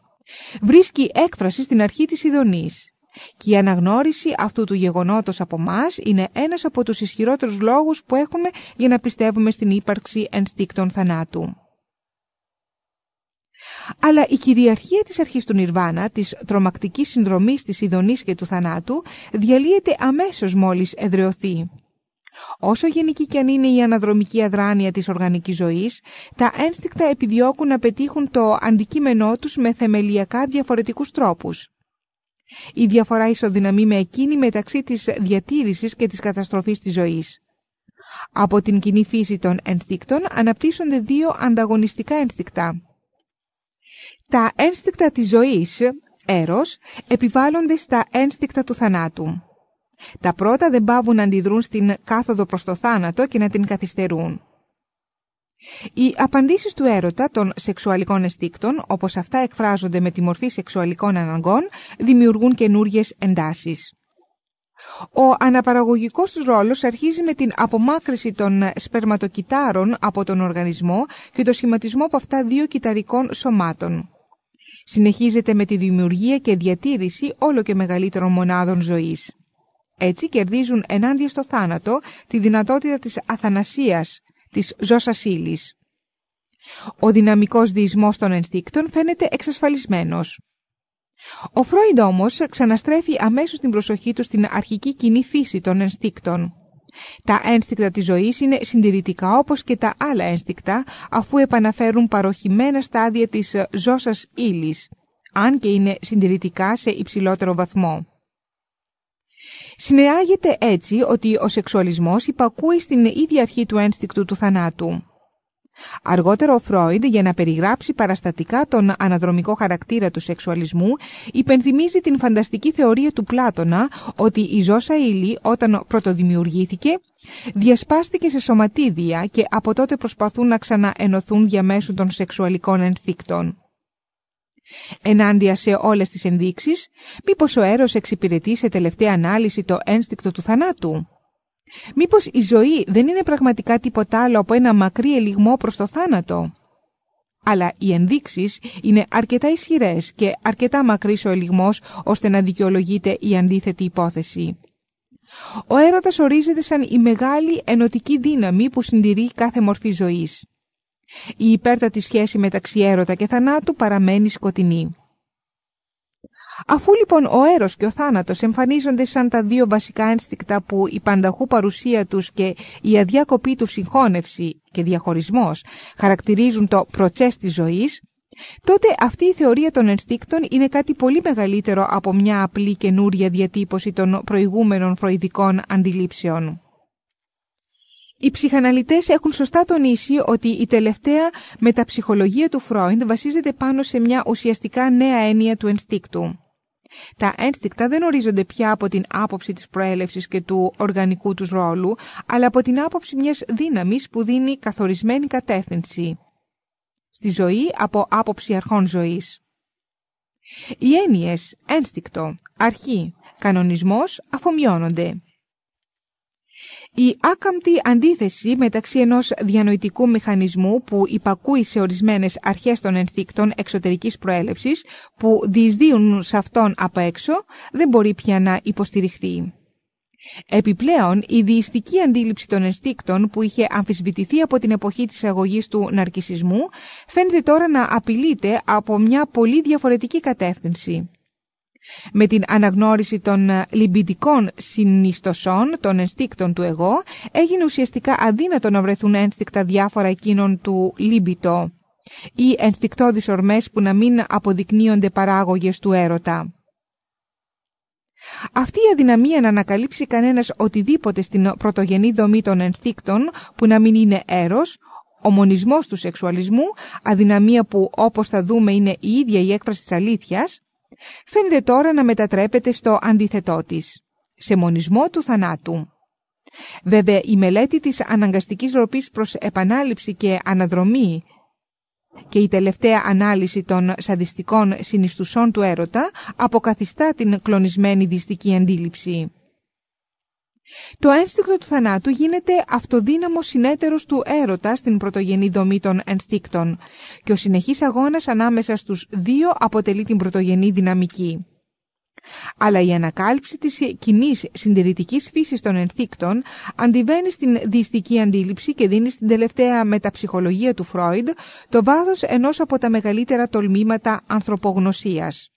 βρίσκει έκφραση στην αρχή της ειδονής. Και η αναγνώριση αυτού του γεγονότος από μας είναι ένας από τους ισχυρότερους λόγους που έχουμε για να πιστεύουμε στην ύπαρξη ενστίκτων θανάτου. Αλλά η κυριαρχία της αρχής του Νιρβάνα, της τρομακτικής συνδρομής της ειδονής και του θανάτου, διαλύεται αμέσως μόλις εδρεωθεί. Όσο γενική και αν είναι η αναδρομική αδράνεια της οργανικής ζωής, τα ένστικτα επιδιώκουν να πετύχουν το αντικείμενό τους με θεμελιακά διαφορετικούς τρόπους. Η διαφορά ισοδυναμεί με εκείνη μεταξύ της διατήρησης και της καταστροφής της ζωής. Από την κοινή φύση των ενστίκτων αναπτύσσονται δύο ανταγωνιστικά ένστικτα. Τα ένστικτα της ζωής, έρος, επιβάλλονται στα ένστικτα του θανάτου. Τα πρώτα δεν πάβουν να αντιδρούν στην κάθοδο προς το θάνατο και να την καθυστερούν. Οι απαντήσεις του έρωτα των σεξουαλικών αισθήκτων, όπως αυτά εκφράζονται με τη μορφή σεξουαλικών αναγκών, δημιουργούν καινούριε εντάσεις. Ο αναπαραγωγικός τους ρόλος αρχίζει με την απομάκρυση των σπερματοκυτάρων από τον οργανισμό και το σχηματισμό από αυτά δύο κυταρικών σωμάτων. Συνεχίζεται με τη δημιουργία και διατήρηση όλο και μεγαλύτερων μονάδων ζωής. Έτσι κερδίζουν ενάντια στο θάνατο τη δυνατότητα της αθανασίας, της ζώσας ύλης. Ο δυναμικός διεισμός των ενστίκτων φαίνεται εξασφαλισμένος. Ο Φρόιντ όμως ξαναστρέφει αμέσως την προσοχή του στην αρχική κοινή φύση των ενστίκτων. Τα ένστικτα της ζωής είναι συντηρητικά όπως και τα άλλα ένστικτα αφού επαναφέρουν παροχημένα στάδια της ζώσας ύλης, αν και είναι συντηρητικά σε υψηλότερο βαθμό. Συνεάγεται έτσι ότι ο σεξουαλισμός υπακούει στην ίδια αρχή του ένστικτου του θανάτου. Αργότερα ο Φρόιντ για να περιγράψει παραστατικά τον αναδρομικό χαρακτήρα του σεξουαλισμού υπενθυμίζει την φανταστική θεωρία του Πλάτωνα ότι η ζώσα ύλη όταν πρωτοδημιουργήθηκε διασπάστηκε σε σωματίδια και από τότε προσπαθούν να ξαναενωθούν διαμέσου των σεξουαλικών ενστίκτων. Ενάντια σε όλες τις ενδείξεις, μήπως ο έρος εξυπηρετεί σε τελευταία ανάλυση το ένστικτο του θανάτου; Μήπως η ζωή δεν είναι πραγματικά τίποτα άλλο από ένα μακρύ ελιγμό προς το θάνατο; Αλλά οι ενδείξεις είναι αρκετά ισχυρές και αρκετά μακρύς ο ελιγμός ώστε να δικαιολογείται η αντίθετη υπόθεση. Ο έρωτας ορίζεται σαν η μεγάλη ενωτική δύναμη που συντηρεί κάθε μορφή ζωής. Η υπέρτατη σχέση μεταξύ έρωτα και θανάτου παραμένει σκοτεινή. Αφού λοιπόν ο έρος και ο θάνατος εμφανίζονται σαν τα δύο βασικά ένστικτα που η πανταχού παρουσία τους και η αδιάκοπή τους συγχώνευση και διαχωρισμός χαρακτηρίζουν το προτσές της ζωής, τότε αυτή η θεωρία των ενστίκτων είναι κάτι πολύ μεγαλύτερο από μια απλή καινούρια διατύπωση των προηγούμενων φροηδικών αντιλήψεων. Οι ψυχαναλυτές έχουν σωστά τονίσει ότι η τελευταία μεταψυχολογία του Φρόιντ βασίζεται πάνω σε μια ουσιαστικά νέα έννοια του ενστίκτου. Τα ένστικτα δεν ορίζονται πια από την άποψη της προέλευσης και του οργανικού τους ρόλου, αλλά από την άποψη μιας δύναμης που δίνει καθορισμένη κατεύθυνση. Στη ζωή από άποψη αρχών ζωής. Οι έννοιες ένστικτο, αρχή, κανονισμός αφομοιώνονται. Η άκαμπτη αντίθεση μεταξύ ενός διανοητικού μηχανισμού που υπακούει σε ορισμένες αρχές των ενστίκτων εξωτερικής προέλευσης που διεισδύουν σε αυτόν από έξω δεν μπορεί πια να υποστηριχθεί. Επιπλέον, η διειστική αντίληψη των ενστίκτων που είχε αμφισβητηθεί από την εποχή της αγωγής του ναρκισισμού φαίνεται τώρα να απειλείται από μια πολύ διαφορετική κατεύθυνση. Με την αναγνώριση των ε, λιμπητικών συνιστοσών των ενστίκτων του εγώ, έγινε ουσιαστικά αδύνατο να βρεθούν ένστικτα διάφορα εκείνων του λίμπητο ή ενστικτόδεις ορμές που να μην αποδεικνύονται παράγωγες του έρωτα. Αυτή η αδυναμία να ανακαλύψει κανένας οτιδήποτε στην πρωτογενή δομή των ενστίκτων που να μην είναι έρος, ο μονισμός του σεξουαλισμού, αδυναμία που όπως θα δούμε είναι η ίδια η έκφραση της αλήθειας, φαίνεται τώρα να μετατρέπεται στο αντίθετό της, σε μονισμό του θανάτου. Βέβαια, η μελέτη της αναγκαστικής ροπής προς επανάληψη και αναδρομή και η τελευταία ανάλυση των σαδιστικών συνιστουσών του έρωτα αποκαθιστά την κλονισμένη δυστική αντίληψη. Το ένστικτο του θανάτου γίνεται αυτοδύναμος συνέτερος του έρωτα στην πρωτογενή δομή των ενστίκτων και ο συνεχής αγώνας ανάμεσα στους δύο αποτελεί την πρωτογενή δυναμική. Αλλά η ανακάλυψη της κοινή συντηρητικής φύσης των ενστίκτων αντιβαίνει στην δυστική αντίληψη και δίνει στην τελευταία μεταψυχολογία του Φρόιντ το βάθος ενός από τα μεγαλύτερα τολμήματα ανθρωπογνωσίας.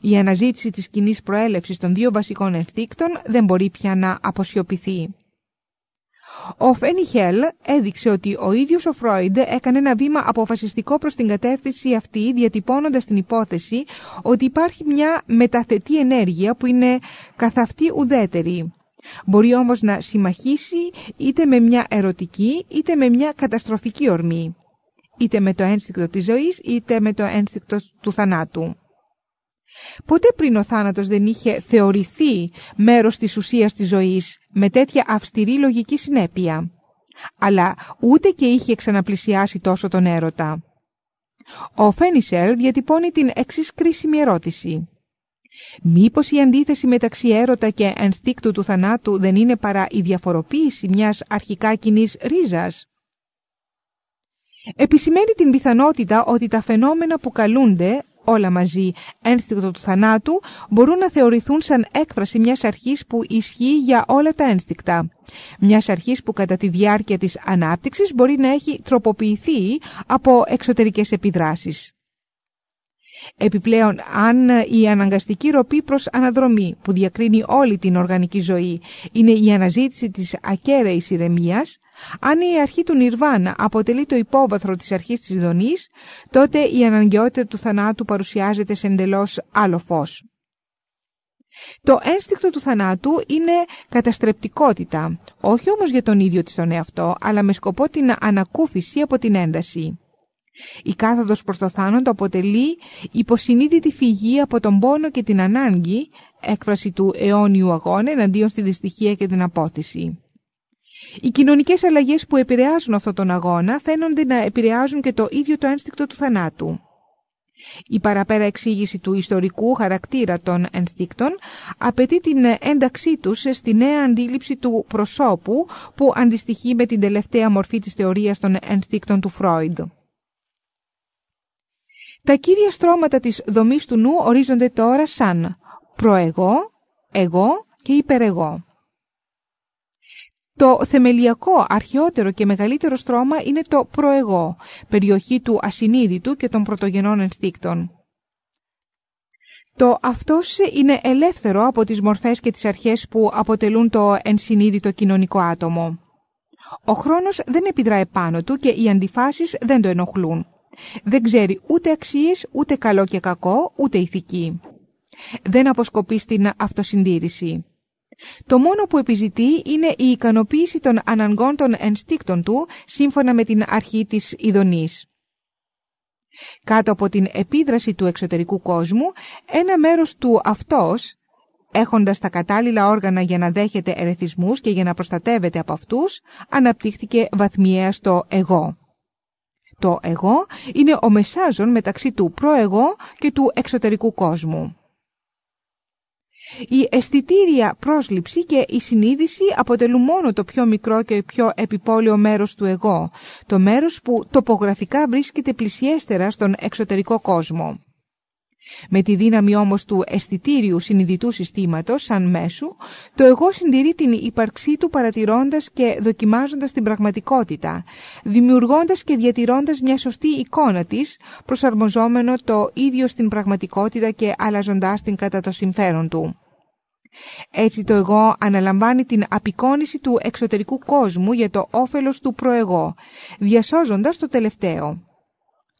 Η αναζήτηση της κοινής προέλευσης των δύο βασικών ενστίκτων δεν μπορεί πια να αποσιωπηθεί. Ο Φένιχελ έδειξε ότι ο ίδιος ο Φρόιντ έκανε ένα βήμα αποφασιστικό προς την κατεύθυνση αυτή διατυπώνοντας την υπόθεση ότι υπάρχει μια μεταθετή ενέργεια που είναι καθ' αυτή ουδέτερη. Μπορεί όμως να συμμαχίσει είτε με μια ερωτική είτε με μια καταστροφική ορμή, είτε με το ένστικτο της ζωής είτε με το ένστικτο του θανάτου. Ποτέ πριν ο θάνατος δεν είχε θεωρηθεί μέρος της ουσίας της ζωής με τέτοια αυστηρή λογική συνέπεια. αλλά ούτε και είχε ξαναπλησιάσει τόσο τον έρωτα; Ο Φένισελ διατυπώνει την εξής κρίσιμη ερώτηση. Μήπως η αντίθεση μεταξύ έρωτα και ενστίκτου του θανάτου δεν είναι παρά η διαφοροποίηση μιας αρχικά κοινής ρίζας; Επισημαίνει την πιθανότητα ότι τα φαινόμενα που καλούνται όλα μαζί ένστικτο του θανάτου μπορούν να θεωρηθούν σαν έκφραση μιας αρχής που ισχύει για όλα τα ένστικτα. Μιας αρχής που κατά τη διάρκεια της ανάπτυξης μπορεί να έχει τροποποιηθεί από εξωτερικές επιδράσεις. Επιπλέον, αν η αναγκαστική ροπή προς αναδρομή που διακρίνει όλη την οργανική ζωή είναι η αναζήτηση της ακέραιης ηρεμίας, αν η αρχή του Νιρβάνα αποτελεί το υπόβαθρο της αρχής της ειδονής, τότε η αναγκαιότητα του θανάτου παρουσιάζεται σε εντελώς άλλο φως. Το ένστικτο του θανάτου είναι καταστρεπτικότητα, όχι όμως για τον ίδιο της τον εαυτό, αλλά με σκοπό την ανακούφιση από την ένταση. Η κάθοδος προς το θάνατο αποτελεί υποσυνείδητη φυγή από τον πόνο και την ανάγκη, έκφραση του αιώνιου αγώνα εναντίον στη δυστυχία και την απόθεση. Οι κοινωνικές αλλαγές που επηρεάζουν αυτόν τον αγώνα φαίνονται να επηρεάζουν και το ίδιο το ένστικτο του θανάτου. Η παραπέρα εξήγηση του ιστορικού χαρακτήρα των ενστίκτων απαιτεί την ένταξή τους στη νέα αντίληψη του προσώπου που αντιστοιχεί με την τελευταία μορφή της θεωρίας των ενστίκτων του Φρόιντ. Τα κύρια στρώματα της δομής του νου ορίζονται τώρα σαν προεγώ, εγώ και υπερεγώ. Το θεμελιακό, αρχαιότερο και μεγαλύτερο στρώμα είναι το προεγώ, περιοχή του ασυνείδητου και των πρωτογενών ενστίκτων. Το αυτός είναι ελεύθερο από τις μορφές και τις αρχές που αποτελούν το ενσυνείδητο κοινωνικό άτομο. Ο χρόνος δεν επιδράει πάνω του και οι αντιφάσεις δεν το ενοχλούν. Δεν ξέρει ούτε αξίες, ούτε καλό και κακό, ούτε ηθική. Δεν αποσκοπεί στην αυτοσυντήρηση. Το μόνο που επιζητεί είναι η ικανοποίηση των αναγκών των ενστίκτων του σύμφωνα με την αρχή της ειδονής. Κάτω από την επίδραση του εξωτερικού κόσμου, ένα μέρος του αυτός, έχοντας τα κατάλληλα όργανα για να δέχεται ερεθισμούς και για να προστατεύεται από αυτούς, αναπτύχθηκε βαθμιαία στο εγώ. Το εγώ είναι ο μεσάζων μεταξύ του προεγώ και του εξωτερικού κόσμου. Η αισθητήρια πρόσληψη και η συνείδηση αποτελούν μόνο το πιο μικρό και πιο επιπόλαιο μέρος του εγώ, το μέρος που τοπογραφικά βρίσκεται πλησιέστερα στον εξωτερικό κόσμο. Με τη δύναμη όμως του αισθητήριου συνειδητού συστήματος σαν μέσου, το εγώ συντηρεί την ύπαρξή του παρατηρώντας και δοκιμάζοντας την πραγματικότητα, δημιουργώντας και διατηρώντας μια σωστή εικόνα της, προσαρμοζόμενο το ίδιο στην πραγματικότητα και αλλαζοντάς την κατά το συμφέρον του. Έτσι το εγώ αναλαμβάνει την απεικόνηση του εξωτερικού κόσμου για το όφελος του προεγώ, διασώζοντας το τελευταίο.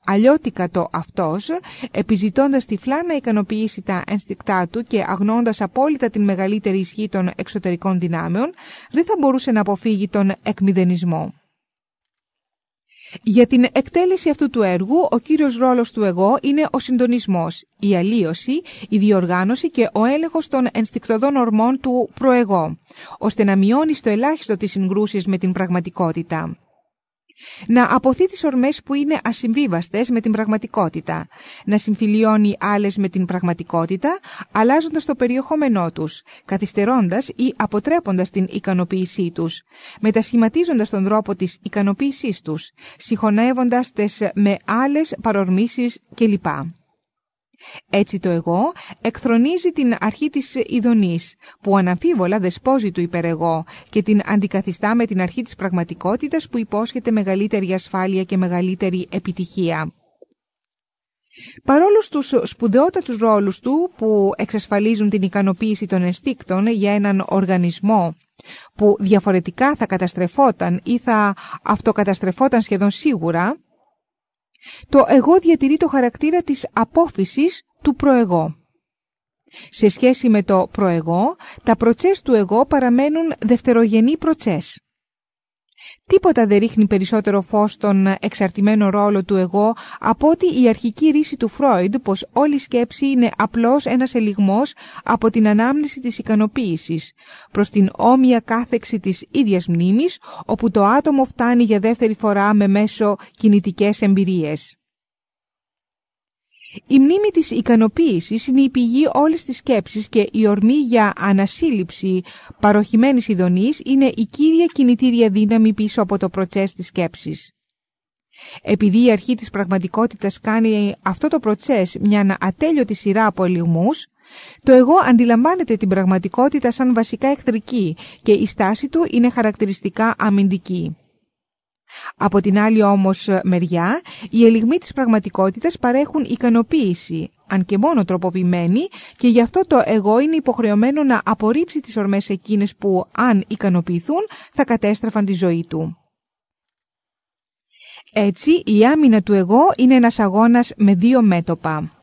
Αλλιώτικα το αυτός, επιζητώντας τυφλά να ικανοποιήσει τα ενστικτά του και αγνώντας απόλυτα την μεγαλύτερη ισχύ των εξωτερικών δυνάμεων, δεν θα μπορούσε να αποφύγει τον εκμηδενισμό. Για την εκτέλεση αυτού του έργου, ο κύριος ρόλος του εγώ είναι ο συντονισμός, η αλλίωση, η διοργάνωση και ο έλεγχος των ενστικτοδών ορμών του προεγώ, ώστε να μειώνεις στο ελάχιστο τις συγκρούσεις με την πραγματικότητα να αποθεί τις ορμές που είναι ασυμβίβαστες με την πραγματικότητα, να συμφιλιώνει άλλες με την πραγματικότητα, αλλάζοντας το περιεχόμενό τους, καθυστερώντας ή αποτρέποντας την ικανοποίησή τους, μετασχηματίζοντας τον τρόπο της ικανοποίησής τους, συγχωνεύοντας τες με άλλες παρορμήσεις κλπ. Έτσι το εγώ εκθρονίζει την αρχή της ειδονής, που αναμφίβολα δεσπόζει του υπερεγώ και την αντικαθιστά με την αρχή της πραγματικότητας που υπόσχεται μεγαλύτερη ασφάλεια και μεγαλύτερη επιτυχία. Παρόλο στους σπουδαιότατους ρόλους του που εξασφαλίζουν την ικανοποίηση των ενστίκτων για έναν οργανισμό που διαφορετικά θα καταστρεφόταν ή θα αυτοκαταστρεφόταν σχεδόν σίγουρα, το εγώ διατηρεί το χαρακτήρα της απόφυσης του προεγώ. Σε σχέση με το προεγώ, τα προτσές του εγώ παραμένουν δευτερογενή προτσές. Τίποτα δεν ρίχνει περισσότερο φως στον εξαρτημένο ρόλο του εγώ από ότι η αρχική ρίση του Φρόιντ πως όλη η σκέψη είναι απλώς ένας ελιγμός από την ανάμνηση της ικανοποίησης προς την όμοια κάθεξη της ίδιας μνήμης όπου το άτομο φτάνει για δεύτερη φορά με μέσο κινητικές εμπειρίες. Η μνήμη της ικανοποίησης είναι η πηγή όλης της σκέψης και η ορμή για ανασύλληψη παροχημένης ειδονής είναι η κύρια κινητήρια δύναμη πίσω από το προτσές της σκέψης. Επειδή η αρχή της πραγματικότητας κάνει αυτό το προτσές μια ατέλειωτη σειρά από ελιγμούς, το εγώ αντιλαμβάνεται την πραγματικότητα σαν βασικά εχθρική και η στάση του είναι χαρακτηριστικά αμυντική. Από την άλλη όμως μεριά, οι ελιγμοί της πραγματικότητας παρέχουν ικανοποίηση, αν και μόνο τροποποιημένη, και γι' αυτό το εγώ είναι υποχρεωμένο να απορρίψει τις ορμές εκείνες που, αν ικανοποιηθούν, θα κατέστραφαν τη ζωή του. Έτσι, η άμυνα του εγώ είναι ένας αγώνας με δύο μέτωπα.